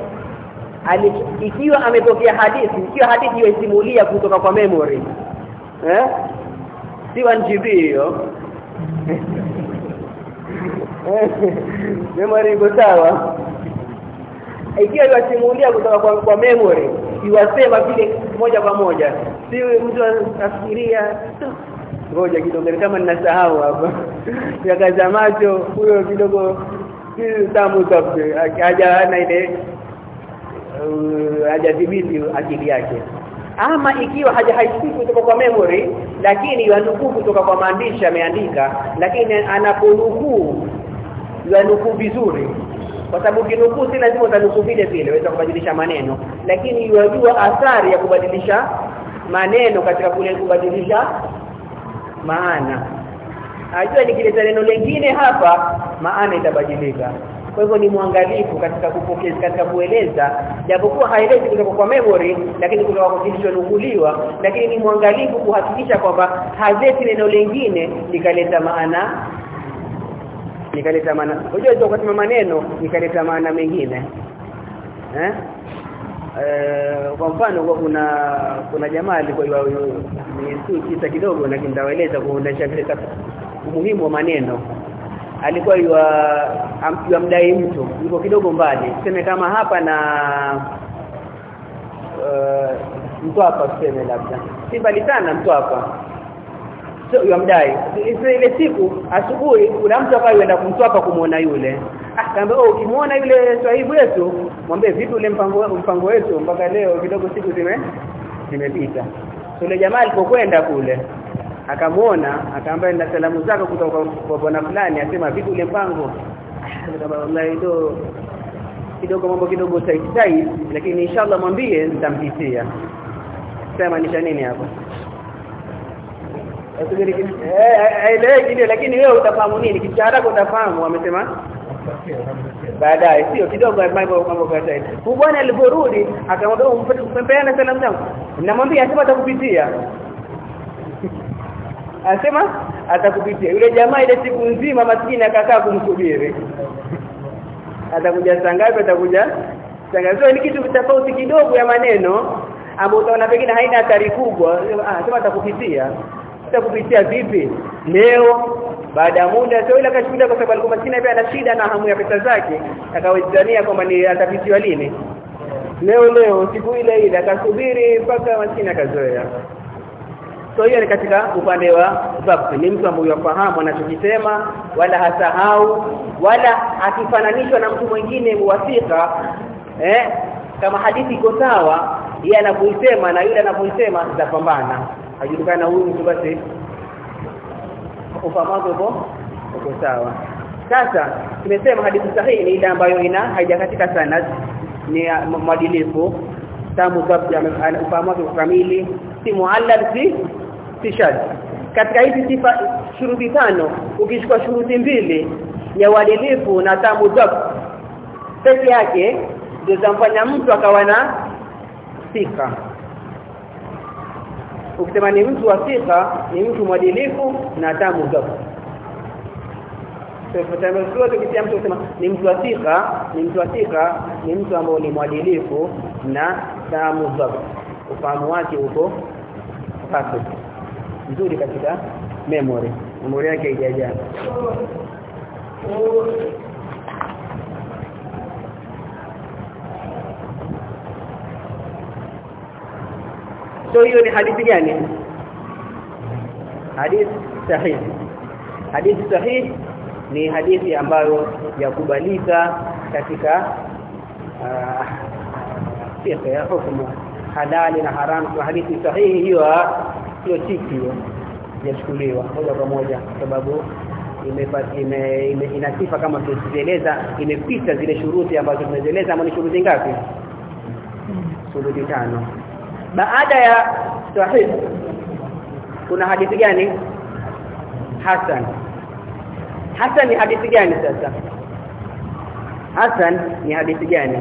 ikiwa ametokea hadithi ikiwa hadithi hiyo isimulia kutoka kwa memory. Eh? Si 1GB hiyo. Memory iko sawa. Ikiwa iwasimulia kutoka kwa, kwa memory iwasema vile moja kwa moja. Si mtu anafikiria ngoja kidogo kama ninasahau hapa. Yakaza macho huyo kidogo tamu safi haja ana ile hajadhibiti akili yake. Ama ikiwa hajahaisiki kutoka kwa memory lakini yanukuu kutoka kwa maandishi ameandika lakini anaponukuu yanukuu vizuri. Kwa sababu kinukuu si lazima utanukuu vile vile waweza kubadilisha maneno. Lakini yajua athari ya kubadilisha maneno katika kule kubadilisha maana. Ajua ni nikileta neno lingine hapa maana itabadilika kwa hivyo ni mwangalifu katika kupokea katika kueleza japokuwa haelezi kutoka kwa memory lakini kutoka kwa kilichonukuliwa lakini ni mwangalifu kuhakikisha kwamba hazeti neno lingine likaleta maana nikaleta maana unajua hizo kwa maneno nikaleta maana mengine eh Eh, kwa mfano kwa kuna kuna jamaa alikuwa ni tu kidogo lakini nitawaeleza kuonesha umuhimu wa maneno alikuwa yua mdai mtu yuko kidogo mbali. Tuseme kama hapa na uh, mtu hapa tuseme labda. Si mbali sana mtu mtwapa. So yamdai ile siku asubuhi kuna mtu ambaye yenda kumtwapa kumuona yule. Ah kambe oh ukimuona yule swahibu yetu mwambie vipi ule mpango mpango wetu mpaka leo kidogo siku zime zimepita. Yule jamaa alipokwenda kule akamuona akaambia na salamu zako kutoka kwa bwana fulani asema vipi ule mpango? Kama wallahi kidogo mambo kidogo side side lakini inshallah mwambie nitampitia. Sema nisha nini hapo? Asubiri eh ile lakini wewe utafahamu nini? Kichara utafahamu amesema. Baadaye sio kidogo mambo mambo kwa tight bwana aliporudi akamwambia umpeana salamu zangu. Namwambia asema atakupitia Anasema atakupitia. Yule jamaa ile siku nzima maskini akakaa kumsubiri. Atakuja sangapi atakuja? Sangapi ni kitu tofauti kidogo ya maneno ambapo utaona pengine haina athari kubwa. Ah, sema atakupitia. atakupitia vipi leo baada ya muda sio ila kashinda kwa sababu maskini pia ana shida na hamu ya pesa zake akawezania kwamba ni atapitiwa lini leo leo siku ile ile akasubiri mpaka maskini akazoea so hiyo ni katika upande wa dhabt ni mtu ambaye yafahamu anachokisema wala hasahau wala akifananishwa na mtu mwingine muwasika eh kama hadithi iko sawa yeye anapoisema na yule anapoisema zitapambana hajulikana huyu mtu basi ufahamu uko uko sawa. Sasa tumesema hadithi sahihi ni ile ambayo ina haijakatika sanad ni mwadilifu. Tamu dhabt ufahamu kamili si muallal si si shad katika hizi sifa shuruti tano ukichukua shuruti mbili ya uadilifu na tamu peke yake ndio zamfanya mtu akawa na sifa ukisema ni mtu wa sifa ni mtu mwadilifu na tamu Tufatamezua tukisema mtu kusema ni mtu wa sifa ni mtu wa sifa ni mtu ambaye ni mwadilifu na tamu dhabt. Ufahamu wake uko perfect. Nzuri katika memory. Memory yake haijajaa. So hiyo ni hadithi gani? Hadithi sahihi. Hadithi sahihi ni hadithi ambayo yakubalika katika fiqh ya hukumu halali na haram kwa hadithi sahihi hiyo sio tiki hiyo. Yachukuliwa moja kwa moja sababu ime, ime, ina sifa kama tulizoeleza imepita zile shuruti ambazo tumezieleza ama ni shuruti ngapi? Shuruti tano. Baada ya sahih kuna hadithi gani? Hasan. Hasan ni hadithi gani sasa? Hasan ni hadithi gani?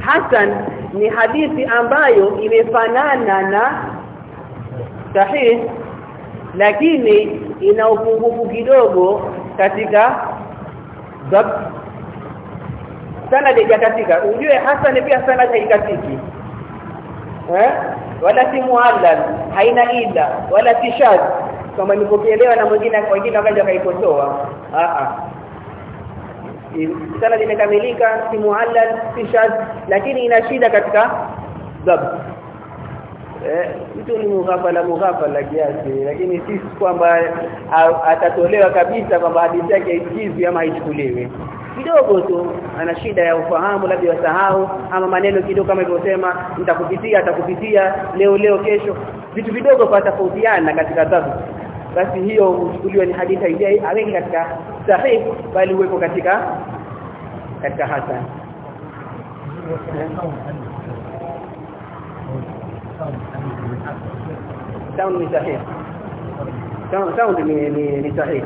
Hasan ni hadithi ambayo imefanana na sahih lakini ina upungufu kidogo katika dhabt sanad katika ujue hasan pia sanad haikatiki. Eh? Wala si muallal haina ila wala si shadh. Kama nilipokielewa na mwingine wengine wakaja kaikosoa a a sanad imekamilika si muallal si shadh lakini ina shida katika dhabt eh mtu ni mughafala mughafala kiasi. Lakini si kwamba atatolewa kabisa kwamba hadithi yake ikizi ama haichukuliwi. Kidogo tu ana shida ya ufahamu labda wasahau ama maneno kidogo kama ilivyosema nitakupitia atakupitia leo leo kesho. Vitu vidogo kwa tofautiana katika dhabu. Basi hiyo uchukuliwa ni hadithi haijai aweki katika sahih bali uwepo katika katika hasan sound ni sahihi. Sound sound ni ni, ni sahihi.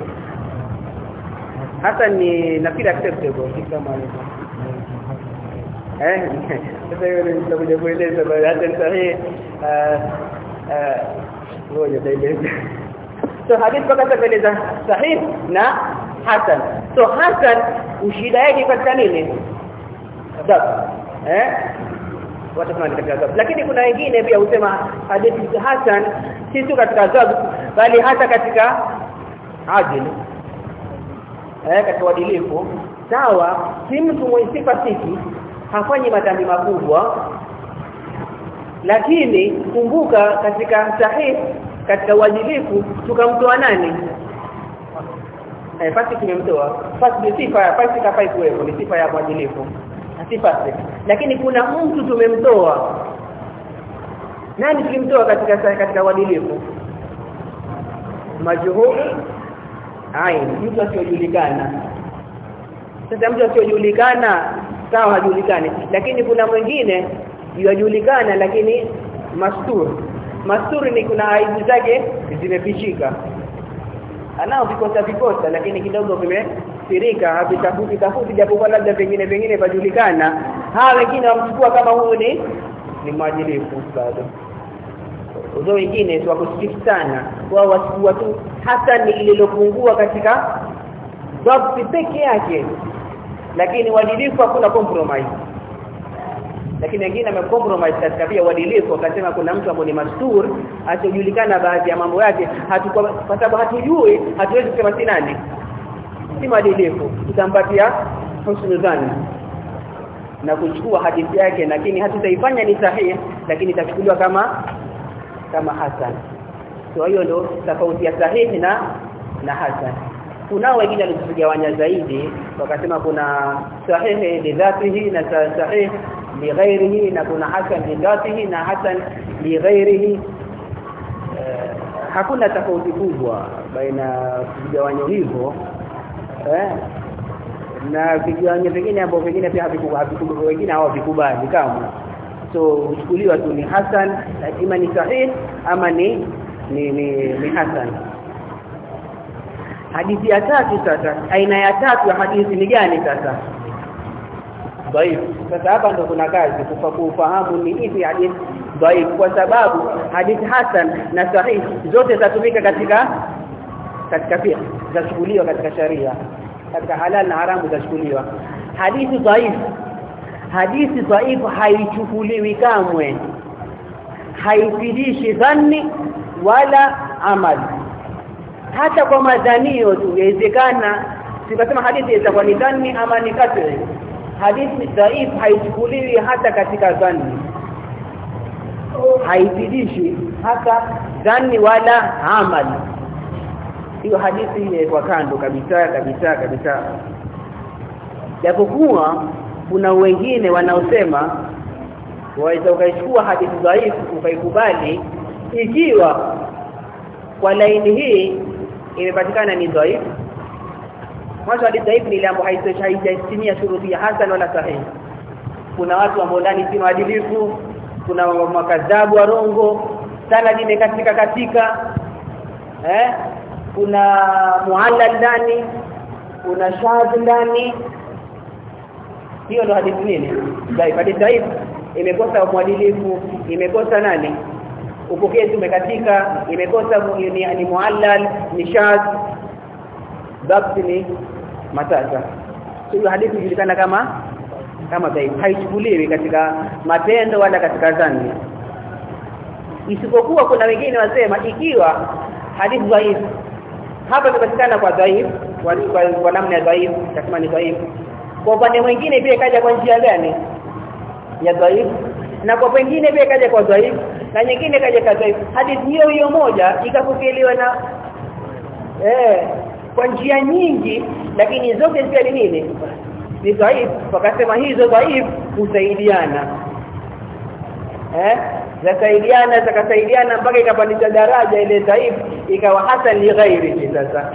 Hata ni nafikiri acceptable kama eh? Sasa hiyo nitakuja kueleza baada hata ni sahih eh eh ngoja so hadithi mpaka kueleza sahihi na hasan. So hasan ushida yake katika nini? Sababu eh watasema katika adhabu. Lakini kuna wengine pia husema hadithi hasan si tu katika adhabu bali hata katika adil eh katika uadilifu. Sawa si mtu mwenye sifa siki hafanyi madhambi makubwa. Lakini kumbuka katika sahih katika uadilifu tukamtoa nani? Eh fasi tumemtoa. Fasi ni sifa fasi kafai kuwepo ni sifa ya uadilifu fasi lakini kuna mtu tumemtoa. Nani tulimtoa katika katika uadilifu? Majuhuri ai mtu asiyojulikana. Sasa mtu asiyojulikana sawa hajulikani. Lakini kuna mwingine yajulikana lakini mastur. Mastur ni kuna aibu zake zimefichika anao vikosa vikosa lakini kidogo vimesirika havitafuti tafuti japokuwa labda vingine vingine vajulikana hawa wengine wamchukua kama huyu ni ni mwajilifu bado. Uzo wengine tu wakusikifu sana. Wao wasikua tu hata lililopungua katika dhabti peke yake. Lakini uadilifu hakuna compromise. Lakini wengine wamecompromise katika pia uadilifu wakasema kuna mtu ambaye ni mastur asijulikana baadhi ya mambo yake. Kwa sababu hatujui hatuwezi kusema si nani si mwadilifu tutampatia husnul dhanni na kuchukua hadithi yake lakini hatutaifanya ni sahihi lakini itachukuliwa kama kama hasan. So hiyo ndio tofauti ya sahihi na na hasan. Kunao wengine walikugawanya zaidi wakasema kuna sahihi lidhatihi na sahihi lighairihi na kuna hasan lidhatihi na hasan lighairihi ghairihi. Hakuna tofauti kubwa baina vigawanyo hivyo eh? Na vijana vingine ambao vingine pia havikubali wengine hawavikubali kama so uchukuliwa tu ni hasan ima ni sahih ama ni ni ni, ni hasan. Hadithi ya tatu sasa aina ya tatu ya hadithi ni gani sasa? Dhaif. Sasa hapa ndo kuna kazi kufahamu ni ipi hadithi. Dhaif kwa sababu hadithi hasan na sahih zote zatumika katika katika fiqh zachukuliwa katika sharia katika halal na haramu zachukuliwa hadithi dhaif hadithi dhaifu haichukuliwi kamwe haifidishi dhanni wala amali. Hata kwa madhanio tu yawezekana tukasema hadithi itakuwa ni dhanni ama ni kat'i hadithi dhaifu haichukuliwi hata katika dhanni. Haifidishi hata dhanni wala amali hiyo hadithi kwa kando kabisa kabisa kabisa. Japokuwa kuna wengine wanaosema waweza ukaichukua hadithi dhaifu ukaikubali ikiwa kwa laini hii imepatikana ni dhaifu. Mwanzo hadithi dhaifu ni ile ambayo haijatimia shuruti ya hasan wala sahihi kuna watu ambao ndani si waadilifu kuna makadhabu warongo sanadi imekatika katika eh kuna muhalla ndani kuna shadh ndani. Hiyo ndo hadithi nini? Dhaifu. Hadithi dhaifu. Imekosa mwadilifu imekosa nani? Upokezi umekatika imekosa ni, ni muallal ni shadh dabti ni matata. Hiyo hadithi inajulikana kama kama dhaifu. Haichukuliwi katika matendo wala katika dhani isipokuwa kuna wengine wasema ikiwa hadithi dhaifu hapa tukasikana kwa dhaifu kwa, kwa, kwa namna ya dhaifu kasema ni dhaifu kwa upande mwingine pia ikaja kwa njia gani? Ya dhaifu na kwa pengine pia ikaja kwa dhaifu na nyingine kaja kwa dhaifu hadithi hiyo hiyo moja ikapokelewa na eh kwa njia nyingi lakini zote pia ni nini? Ni dhaifu wakasema hizo dhaifu husaidiana eh? Zakaidiana zakasaidiana mpaka ikapandisha daraja ile dhaifu ikawa hata ni ghairi sasa.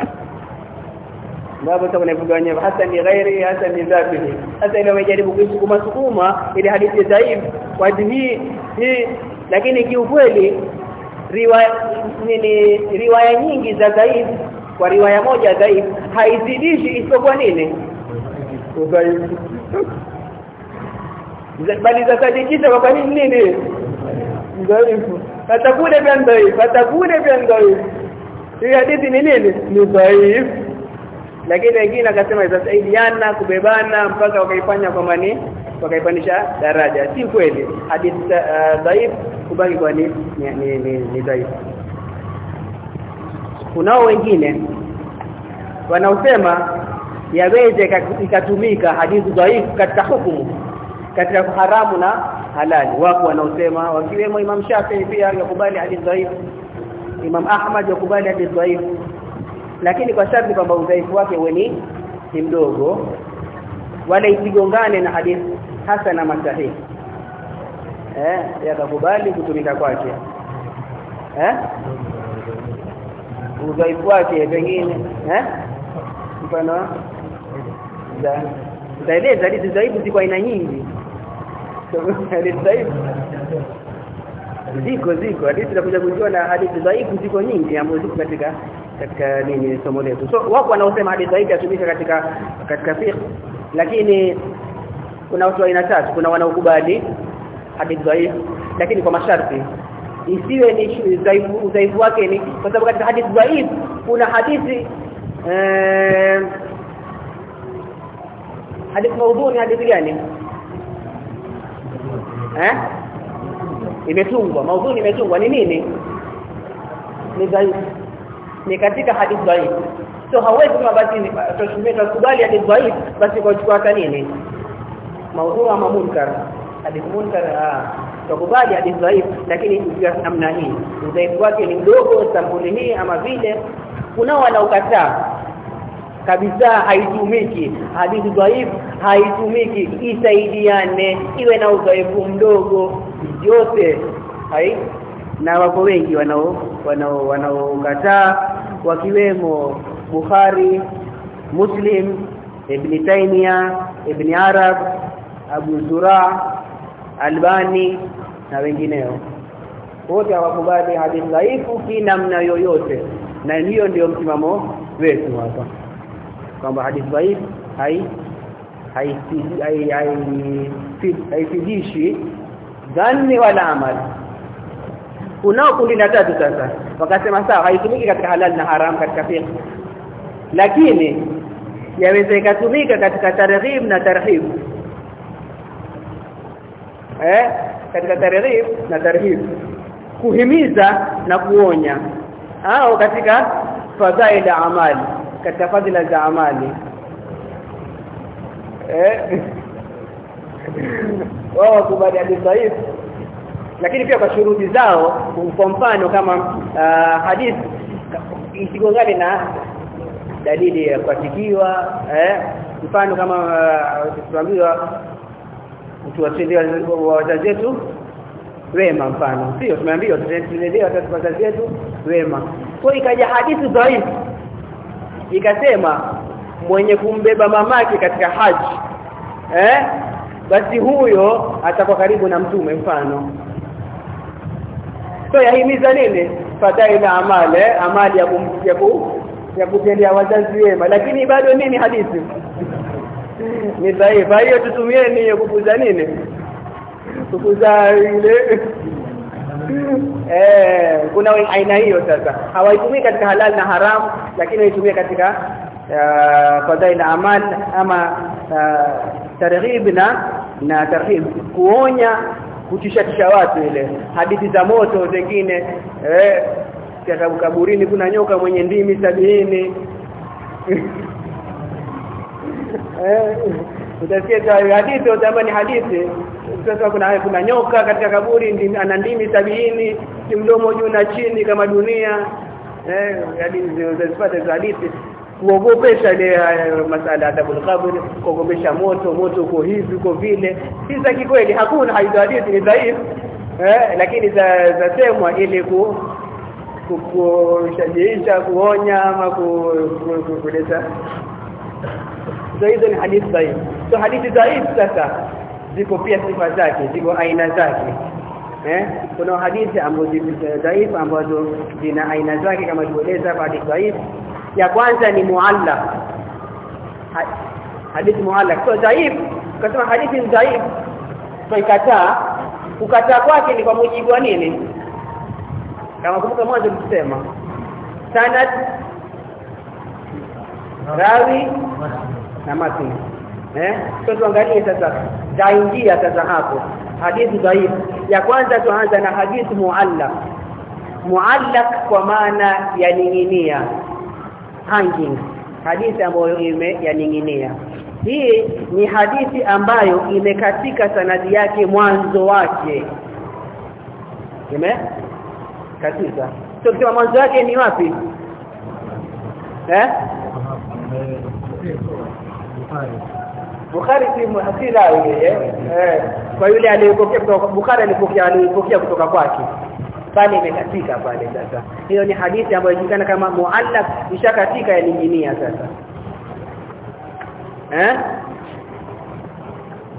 Babu sasa unavuganya hata ni ghairi hata ni dhabihi hata ile wamejaribu kusukuma sukuma ile hadithi dhaifu. Kwa hii hii lakini kiukweli riwaya nini riwaya nyingi za dhaifu. Kwa riwaya moja dhaifu haizidishi isipokuwa nini? Udhaifu bali zasadikisha kwa nini? Nini dhaifu fatakune pia dhaifu fatakune pia dhaifu hii hadithi ni nini? Ni dhaifu. Lakini wengine akasema itasaidiana kubebana mpaka wakaifanya kwa mani wakaipandisha daraja. Si kweli. Hadithi uh, dhaifu kubaki kwa ni, ni, ni dhaifu. Kunao wengine wanaosema yaweze ikatumika hadithi dhaifu katika hukumu katika haramu na halali. Wako wanaosema wakiwemo Imam Shafi'i pia yakubali hadith dhaifu. Imam Ahmad yakubali hadith dhaifu. Lakini kwa sharti kwamba udhaifu wake uwe ni mdogo wala isigongane na hadith hasa na masahihi eh yakakubali kutumika kwake. Eh? Udhaifu wake pengine. Eh? Mfano za zaidi hadithi zaibu ziko aina nyingi dhaifu ziko ziko. Hadithi za kujua na hadithi dhaifu ziko nyingi ambazo ziko katika katika nini somo letu. So wako wanaosema hadithi dhaifu yatumika katika katika fiqh. Lakini kuna watu aina tatu. Kuna wanaokubali hadithi dhaifu lakini kwa masharti. Isiwe ni dhaifu udhaifu wake ni kwa sababu katika hadithi dhaifu kuna hadithi eh hadithi maudhu ni hadithi gani eh? Imetungwa. Maudhui imetungwa. Ni nini? Ni dhaifu. Ni katika hadithi dhaifu. So hawezi kama basi tushimeta kubali hadithi dhaifu basi kwa chukua nini? Maudhui ama munkar? Hadithi munkar ah. Tukubali hadithi dhaifu lakini kwa namna hii. Udhaifu wake ni mdogo sampuli hii ama vile. Kunao wanaokataa kabisa haitumiki. Hadithi dhaifu haitumiki. Isaidiane iwe na udhaifu mdogo. Yote hai na wako wengi wanao wanao wanaokataa wakiwemo Bukhari Muslim Ibn Taymiyyah Ibn Arab Abu Zura Albani na wengineo. Wote hawakubali hadithi dhaifu kinamna yoyote. Na hiyo ndio msimamo wetu hapa kwamba hadithi dhaifu hai haifidishi dhanni wala amal kunao kundi la tatu sasa. Wakasema sawa haitumiki katika halal na haram katika fiqh. Lakini yaweza ikatumika katika tarhib na tarhib. Eh katika targhib na tarhib. Kuhimiza na kuonya. Au katika fadhaila amali katika fadhila za amali. Eh? Wao kubadili dhaifu. Lakini pia kwa shuruti zao kwa mfano kama uh, hadithi isigongane na dalili ya kuatikiwa eh? Mfano kama tuambiwa tuwatendea wazazi wetu wema mfano. Sio tumeambiwa tutendea wazazi wetu wema. Kwa ikaja hadithi dhaifu ikasema mwenye kumbeba mamake katika haji eh basi huyo atakuwa karibu na mtume mfano. So yahimiza nini? Fadaila amale amali ya kumtia ku, ya kutendea wazazi wema. Lakini bado nini hadithi? Ni dhaifu. Hiyo tutumieni hiyo kukuza nini? Kukuza ile eh kuna aina hiyo sasa. Hawaitumii katika halal na haram lakini waitumia katika fadhail na amal ama tarhib targhib na na tarhib. Kuonya kutishatisha watu ile. Hadithi za moto zingine eh katika kaburini kuna nyoka mwenye ndimi sabini. Eh utasikia hadithi utamani hadithi sasa kuna kuna nyoka katika kaburi ndimi, ana ndimi sabini mdomo juu na chini kama dunia. Eh zipate za hadithi. Kuogopesha ile masala ya tabul qabr kuogopesha moto moto uko hivi uko vile. Si za kweli hakuna hadithi ni dhaifu. Eh lakini za zasemwa ili ku kushajiisha kuonya ama kuleta. Zaidi ni hadithi dhaifu. So hadithi dhaifu sasa ziko pia sifa zake ziko aina zake. Eh? Kuna hadithi ambazo dhaifu ambazo zina aina zake kama tulivyoeleza hadithi dhaifu. Ya kwanza ni muallaq. Hadithi muallaq. Sio dhaifu kasema hadithi dhaifu. Tuikataa kukataa kwake ni kwa mujibu wa nini? Kama kumbuka mwanzo tulisema sanad rawi na matni eh? Sio tuangalie sasa taingia sasa hapo. Hadithi dhaifu. Ya kwanza tuanza na hadithi muallaq. Muallaq kwa maana ya ninginia. Hanging. Hadithi ambayo ime yaninginia hii ni hadithi ambayo imekatika sanadi yake mwanzo wake. Ime? Katika. Sio kama mwanzo wake ni wapi? Eh Bukhari si muhasila yeye eh kwa yule aliyepokea kutoka Bukhari alipokea alipokea kutoka kwake. Pale imekatika pale sasa. Hiyo ni hadithi ambayo inajulikana kama muallaq ishakatika ya ninginia sasa. Eh?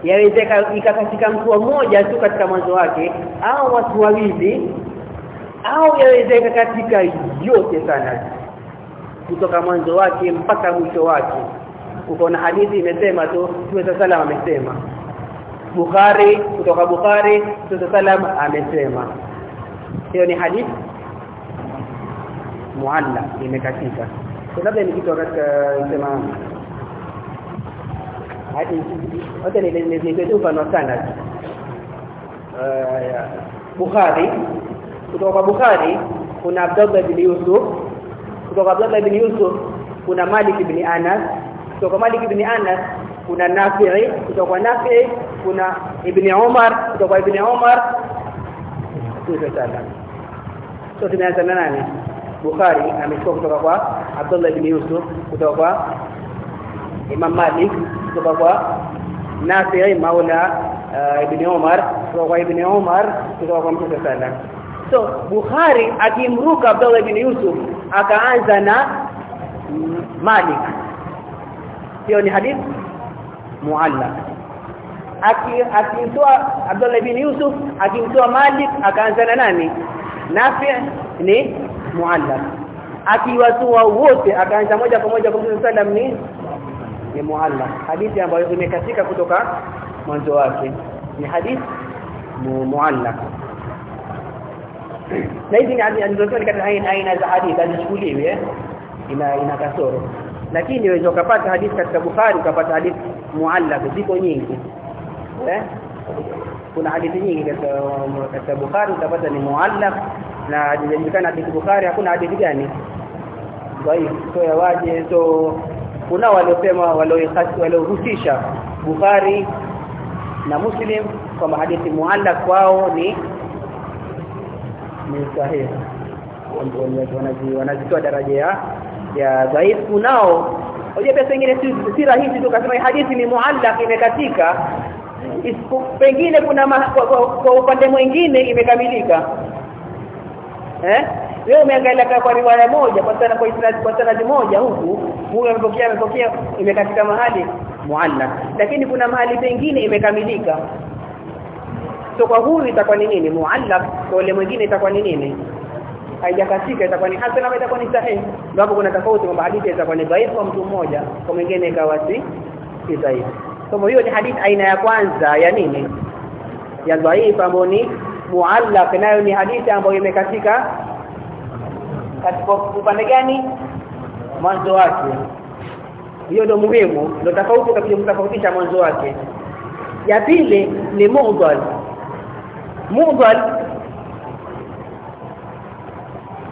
Yawezeka ikakatika mtu mmoja tu katika mwanzo wake au watu wawili au yawezeka katika yote sana kutoka mwanzo wake mpaka mwisho wake uko na hadithi imesema tu Mtume sallam amesema. Bukhari kutoka Bukhari Mtume sallam amesema. Hiyo ni hadithi. Mualla imekatika. So labda ni kitu katika sema hadi hata ni ni mfano sana uh, Bukhari kutoka Bukhari kuna Abdullah bin Yusuf. Kutoka Abdullah bin Yusuf kuna Malik bin Anas kutoka Malik ibn Anas kuna Nafi'i kutoka Nafi'i kuna Ibn Umar kutoka Ibn Umar. So tumeanza na nani? Bukhari amechukua kutoka kwa Abdullah ibn Yusuf kutoka kwa Imam Malik kutoka kwa Nafi'i maula uh, Ibn Umar kutoka kwa Ibn Umar kutoka kwa Mtume sana so Bukhari akimruka Abdullah ibn Yusuf akaanza na Malik hiyo ni hadith muallaq akimtoa Abdullah bin Yusuf akimtoa Malik akaanza na nani Nafi' ni muallaq akiwatoa wote akaanza moja kwa moja kwa sallam ni ni muallaq hadithi ambayo imekatika kutoka mwanzo wake ni hadith mu, muallaq na hizi ni anazosema katika aina za hadithi hazichukuliwi ina ina kasoro lakini unaweza ukapata hadithi katika Bukhari ukapata hadithi muallaq ziko nyingi. Eh? Kuna hadithi nyingi katika Bukhari utapata ni muallaq na inajulikana hadithi Bukhari hakuna hadithi gani. Dhaifu so ya waje so kuna waliosema waliohusisha Bukhari na Muslim kwamba hadithi muallaq kwao ni ni sahihi. Wanazitoa daraja ya ya dhaifu nao. Hoja pesa nyingine si, si rahisi tu kasema hadithi ni muallaq imekatika. Pengine kuna ma, kwa, kwa, kwa upande mwingine imekamilika. Eh? Wewe umeangalia kwa riwaya moja kwa sana kwa isnad kwa sanad moja huku huyo amepokea amepokea imekatika mahali muallaq. Lakini kuna mahali pengine imekamilika. So kwa huyu itakuwa ni nini? Muallaq. Kwa yule mwingine itakuwa ni nini haijakatika itakuwa ni hasana au itakuwa ni sahihi? Ndipo kuna tofauti kwamba hadithi itakuwa ni dhaifu kwa mtu mmoja kwa mwingine ikawa si dhaifu. Kwa hiyo ni hadithi aina ya kwanza ya nini? Ya dhaifu ambayo ni muallaq nayo ni hadithi ambayo imekatika katika upande gani? Mwanzo wake. Hiyo ndio muhimu ndio tofauti kabisa kutofautisha mwanzo wake. Ya pili ni mu'dhal mu'dhal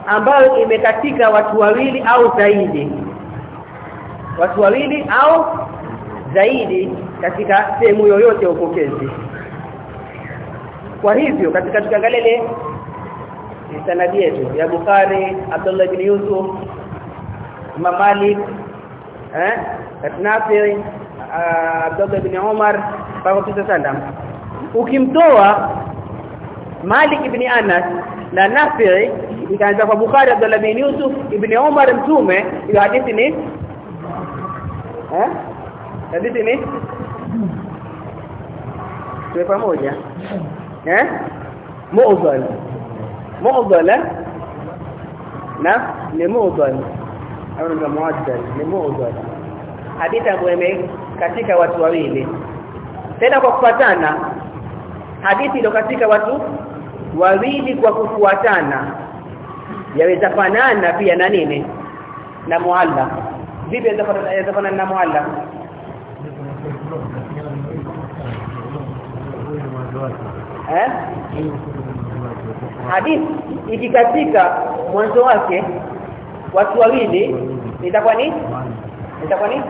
ambayo imekatika watu wawili au zaidi. Watu wawili au zaidi katika sehemu yoyote ya upokezi. Kwa hivyo katika tukangalele sanadi yetu ya Bukhari Abdullah ibn Yusuf Imam Malik eh Nafi Abdullah ibn Umar mpaka Mtume sallam ukimtoa Malik ibn Anas na Nafi ikaanza kwa Bukhari Abdullah bin Yusuf ibn Umar mtume. Hiyo hadithi ni eh? Hadithi ni? Tuwe pamoja. Eh? Mu'dhal. Mu'dhal na? Ni mu'dhal. Au ni mu'addal? Ni mu'dhal. Hadithi ambayo katika watu wawili. Tena kwa kufuatana hadithi ndio katika watu wawili kwa kufuatana. Yaweza fanana pia na nini? Na muhalla. Vipi yaweza fanana na muhalla? Eh? Hadithi. Ikikatika mwanzo wake watu wawili itakuwa ni itakuwa ni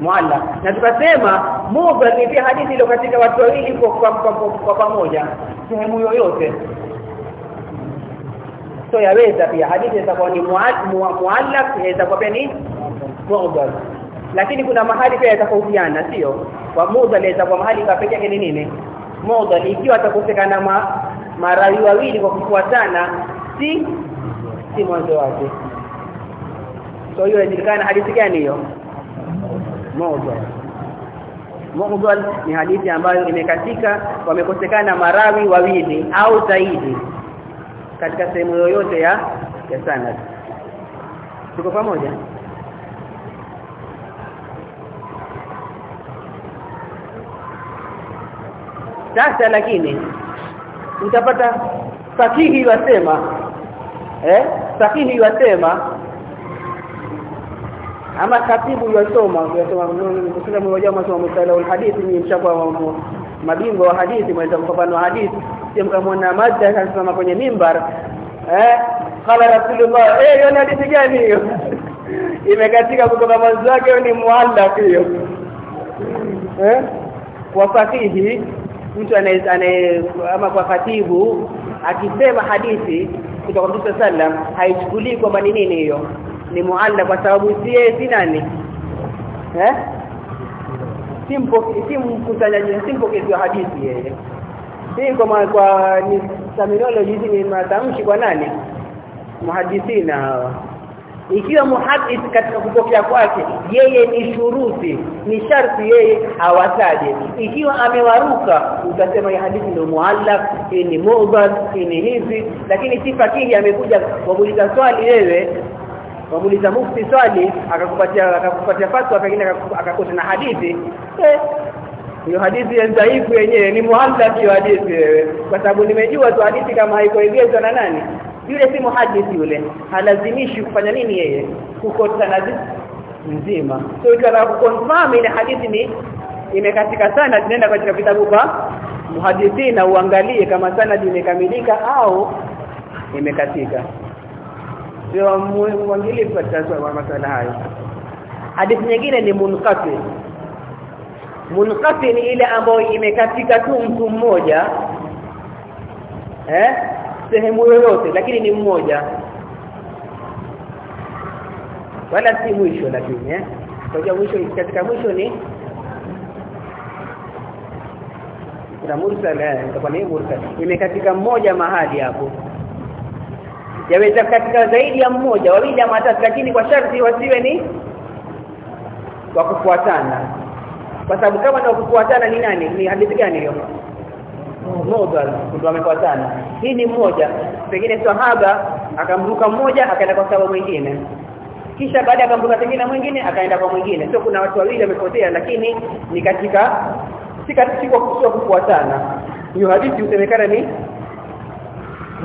muhalla. Na tukasema moja ni pia hadithi ile katika watu wawili kwa kwa, kwa, kwa, kwa pamoja. Sehemu yoyote. So yaweza pia. Hadithi itakuwa ni muallaq itakuwa pia ni mu'dhal lakini kuna mahali pia yatafautiana sio? Kwa mu'dhal itakuwa mahali pa pekee yake ni nini? Mu'dhal ikiwa atakosekana ma, marawi wawili kwa kufuatana si si mwanzo wake. So hiyo inajulikana hadithi gani hiyo? Mu'dhal mu'dhal ni hadithi ambayo imekatika wamekosekana marawi wawili au zaidi katika sehemu yoyote ya ya sanad. Tuko pamoja? Sasa lakini utapata sahihi wasema eh sahihi wasema ama katibu yasoma yasoma kusema mmoja wa msala wa hadithi ni mshakwa mabingwa wa hadithi mweza wa hadithi sio mkamwona madda akasimama kwenye mimbar eh qala rasulullah eh hiyo ni hadithi gani hiyo imekatika kutoka mwanzo wake ni muallaq hiyo eh kwa fakihi mtu anaye ama kwa katibu akisema hadithi kutoka Mtume sallam haichukulii kwamba ni nini hiyo ni mualla kwa sababu si yeye si nani? Eh? Simpo simkusanyaji simpokezi wa hadithi yeye. Hii kwa kwa ni terminology hizi ni matamshi kwa nani? Muhadithina hawa. Ikiwa muhadith katika kupokea kwake yeye ni shuruti ni sharti yeye awataje ikiwa amewaruka utasema ya hadithi ndio muallaf hii ni mudhal hii ni hivi. Lakini si fakihi amekuja kuuliza swali wewe wamuliza mufti swali akakupatia akakupatia fatwa pengine akakuta na hadithi. Eh hiyo hadithi ya dhaifu yenyewe ni muhaddith hiyo hadithi wewe. Kwa sababu nimejua tu hadithi kama haikoegezwa na nani. Yule si muhadithi yule halazimishi kufanya nini yeye? Kukota na nzima. So ikiwa kuconfirm ile hadithi ni imekatika sana tunaenda katika vitabu vya muhadithina uangalie kama sanadi imekamilika au imekatika muangalie katika masala hayo. Hadithi nyingine ni munqati. Munqati ni ile ambayo imekatika tu mtu mmoja eh sehemu yoyote lakini ni mmoja. Wala si mwisho lakini eh. Kwa mwisho katika mwisho ni kuna mursal eh kwa mursal imekatika mmoja mahali hapo yaweza katika zaidi ya mmoja wawili ama watatu lakini kwa sharti wasiwe ni wa kufuatana. Kwa sababu kama ni kufuatana ni nani? Ni hadithi gani hiyo? Mmoja ndio amefuatana. Hii ni mmoja. Pengine sahaba akamruka mmoja akaenda kwa sababu mwingine. Kisha baada akamruka tena mwingine akaenda kwa mwingine. Sio kuna watu wawili wamepotea lakini ni katika si katika kufuatana. Hiyo hadithi usemekana ni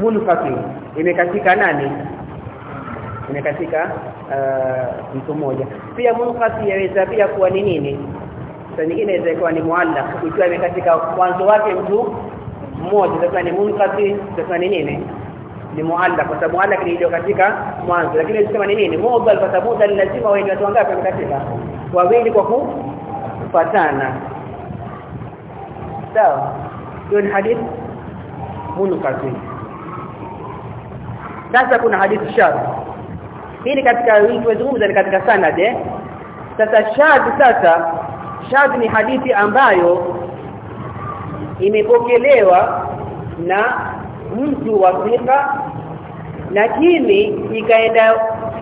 munqati imekatika nani? Imekatika uh, mtu mmoja. Pia munqati yaweza pia kuwa ni nini? Sasa nyingine inaweza kuwa ni muallaq. Ikiwa imekatika mwanzo wake mtu mmoja sasa ni munqati sasa ni nini? Ni muallaq. Kwa sababu muallaq ni katika mwanzo. Lakini unasema ni nini? Mudhal kwa sababu mudhal lazima wawe watu wangapi wamekatika? Wawili kwa kufuatana sawa. Hiyo ni hadith munqati sasa kuna hadithi shadh. Hii ni katika tulizungumza ni katika sanad eh? Sasa shadh sasa shadh ni hadithi ambayo imepokelewa na mtu wa thika lakini ikaenda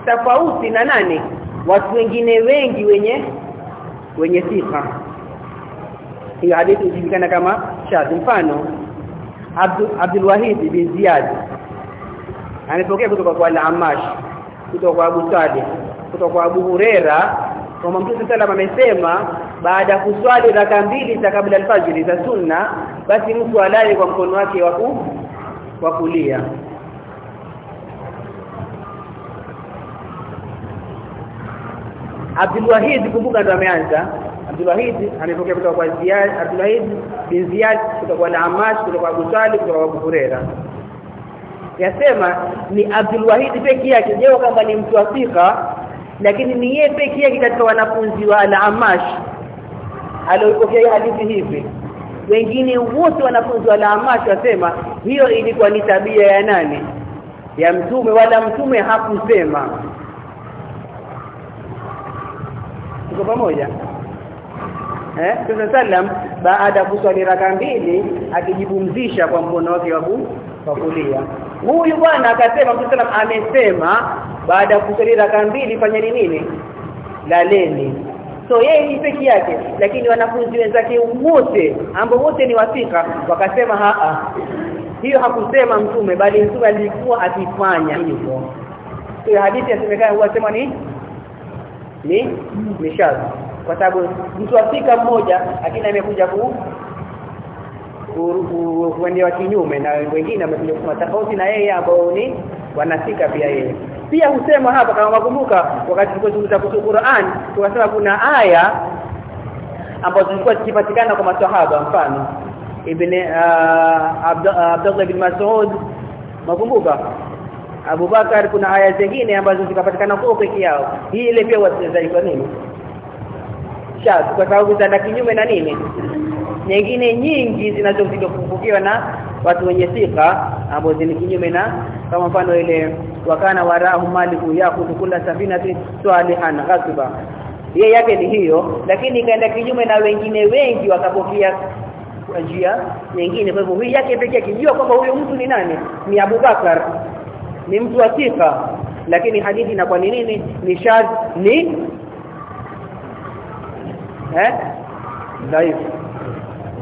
tofauti na nani? Watu wengine wengi wenye wenye sifa. Hiyo hadithi inajulikana kama shadh. Mfano Abdul Abdul Wahid bin Ziyad amepokea kutoka kwa Al-Amash kutoka kwa Abu Salih kutoka kwa Abu Huraira. Kwamba Mtume sallam amesema baada ya kuswali raka mbili za kabla alfajiri za sunna basi mtu alale kwa mkono wake wa kulia. Abdul Wahid kumbuka ndo ameanza. Abdul Wahid amepokea kutoka kwa Ziyad Abdul Wahid bin Ziyad kutoka kwa Al-Amash kutoka kwa Abu Talib kutoka kwa Abu Huraira yasema ni Abdul Wahid pekee yake. Jeo kama ni mtu afika lakini ni yeye pekee yake katika wanafunzi wa Al-Amash. Aliyopokea hadithi hivi. Wengine wote wanafunzi wa Al-Amash wasema hiyo ilikuwa ni tabia ya nani? Ya mtume wala mtume hakusema. Tuko pamoja eh Mtume sallam baada kuswali raka mbili akijipumzisha kwa mkono wake wa kulia. Huyu bwana akasema Mtume sallam amesema baada ya kuswali raka mbili fanyeni nini? Laleni. So yeye ni peke yake lakini wanafunzi wenzake wote ambao wote ni wasika wakasema haa hiyo hakusema mtume bali mtume alikuwa akifanya hivyo. Hiyo hadithi yasemekana huwa sema ni ni mishadha kwa sababu mtu afika mmoja lakini amekuja ku kuendea kinyume na wengine wamekuja kusema tofauti na yeye ambao ni wanafika pia yeye. Pia husema hapa kama wakumbuka wakati tulipozungumza kuhusu Qur'an tukasema kuna aya ambazo zilikuwa zikipatikana kwa maswahaba mfano ibn uh, Abdullah ibn Mas'ud makumbuka Abu Bakar kuna aya zingine ambazo zikapatikana kwa peke yao. Hii ile pia wasikilizaji kwa nini shaz kwa sababu zina kinyume na nini? Nyingine nyingi zinazozidi kufukiwa na watu wenye sifa ambao zina kinyume na kama mfano ile wakana warahu maliku yakutu kula safinati salihan ghadiba yeye yake ni hiyo lakini ikaenda kinyume na wengine wengi wakapokea kwa njia nyingine. Kwa hivyo huyu yake pekee kijua kwamba huyo mtu ni nani? Ni Abu Bakar. Ni mtu wa sifa. Lakini hadithi inakuwa ni nini? Ni shadh ni eh? Dhaifu.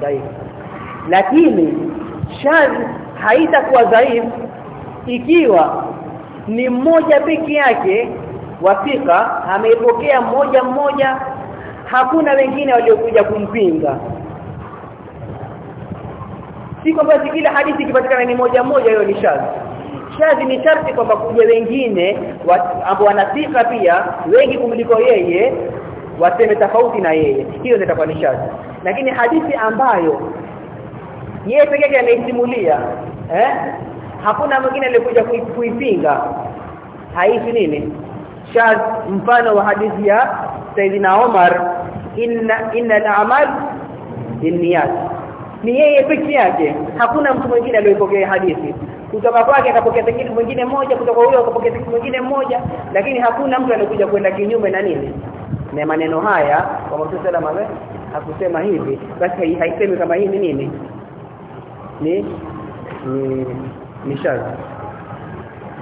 Dhaifu. Lakini shadh haitakuwa dhaifu ikiwa ni mmoja peke yake wafika ameipokea mmoja mmoja hakuna wengine waliokuja kumpinga. Si kwamba kila hadithi ikipatikana ni moja mmoja hiyo ni shadhi shadhi ni sharti kwamba kuja wengine ambao wanafika pia wengi kumliko yeye waseme tofauti na yeye. Hiyo ndio itakuwa lakini hadithi ambayo yeye pekee yake anaisimulia eh? Hakuna mwingine aliyekuja kuipinga. Haifi nini? Shaz mfano wa hadithi ya Saidina Omar inna inna al-amal binniyat. Ni yeye peke yake. Hakuna mtu mwingine aliyopokea hadithi. Kutoka kwake akapokea tengine mwingine mmoja kutoka huyo akapokea mwingine mmoja lakini hakuna mtu aliyekuja kwenda kinyume na nini na maneno haya kwa Mtume salama hakusema hivi. Basi haisemi kama hii ni nini? Ni ni ni shadh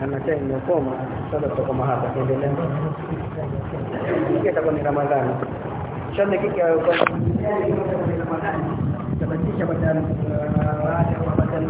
ana tena nimesoma sasa tutakoma hapa tuendelee. Kwa ni Ramadhani. Shadh kiki kwa Ramadhani tabadilisha baada ya baada ya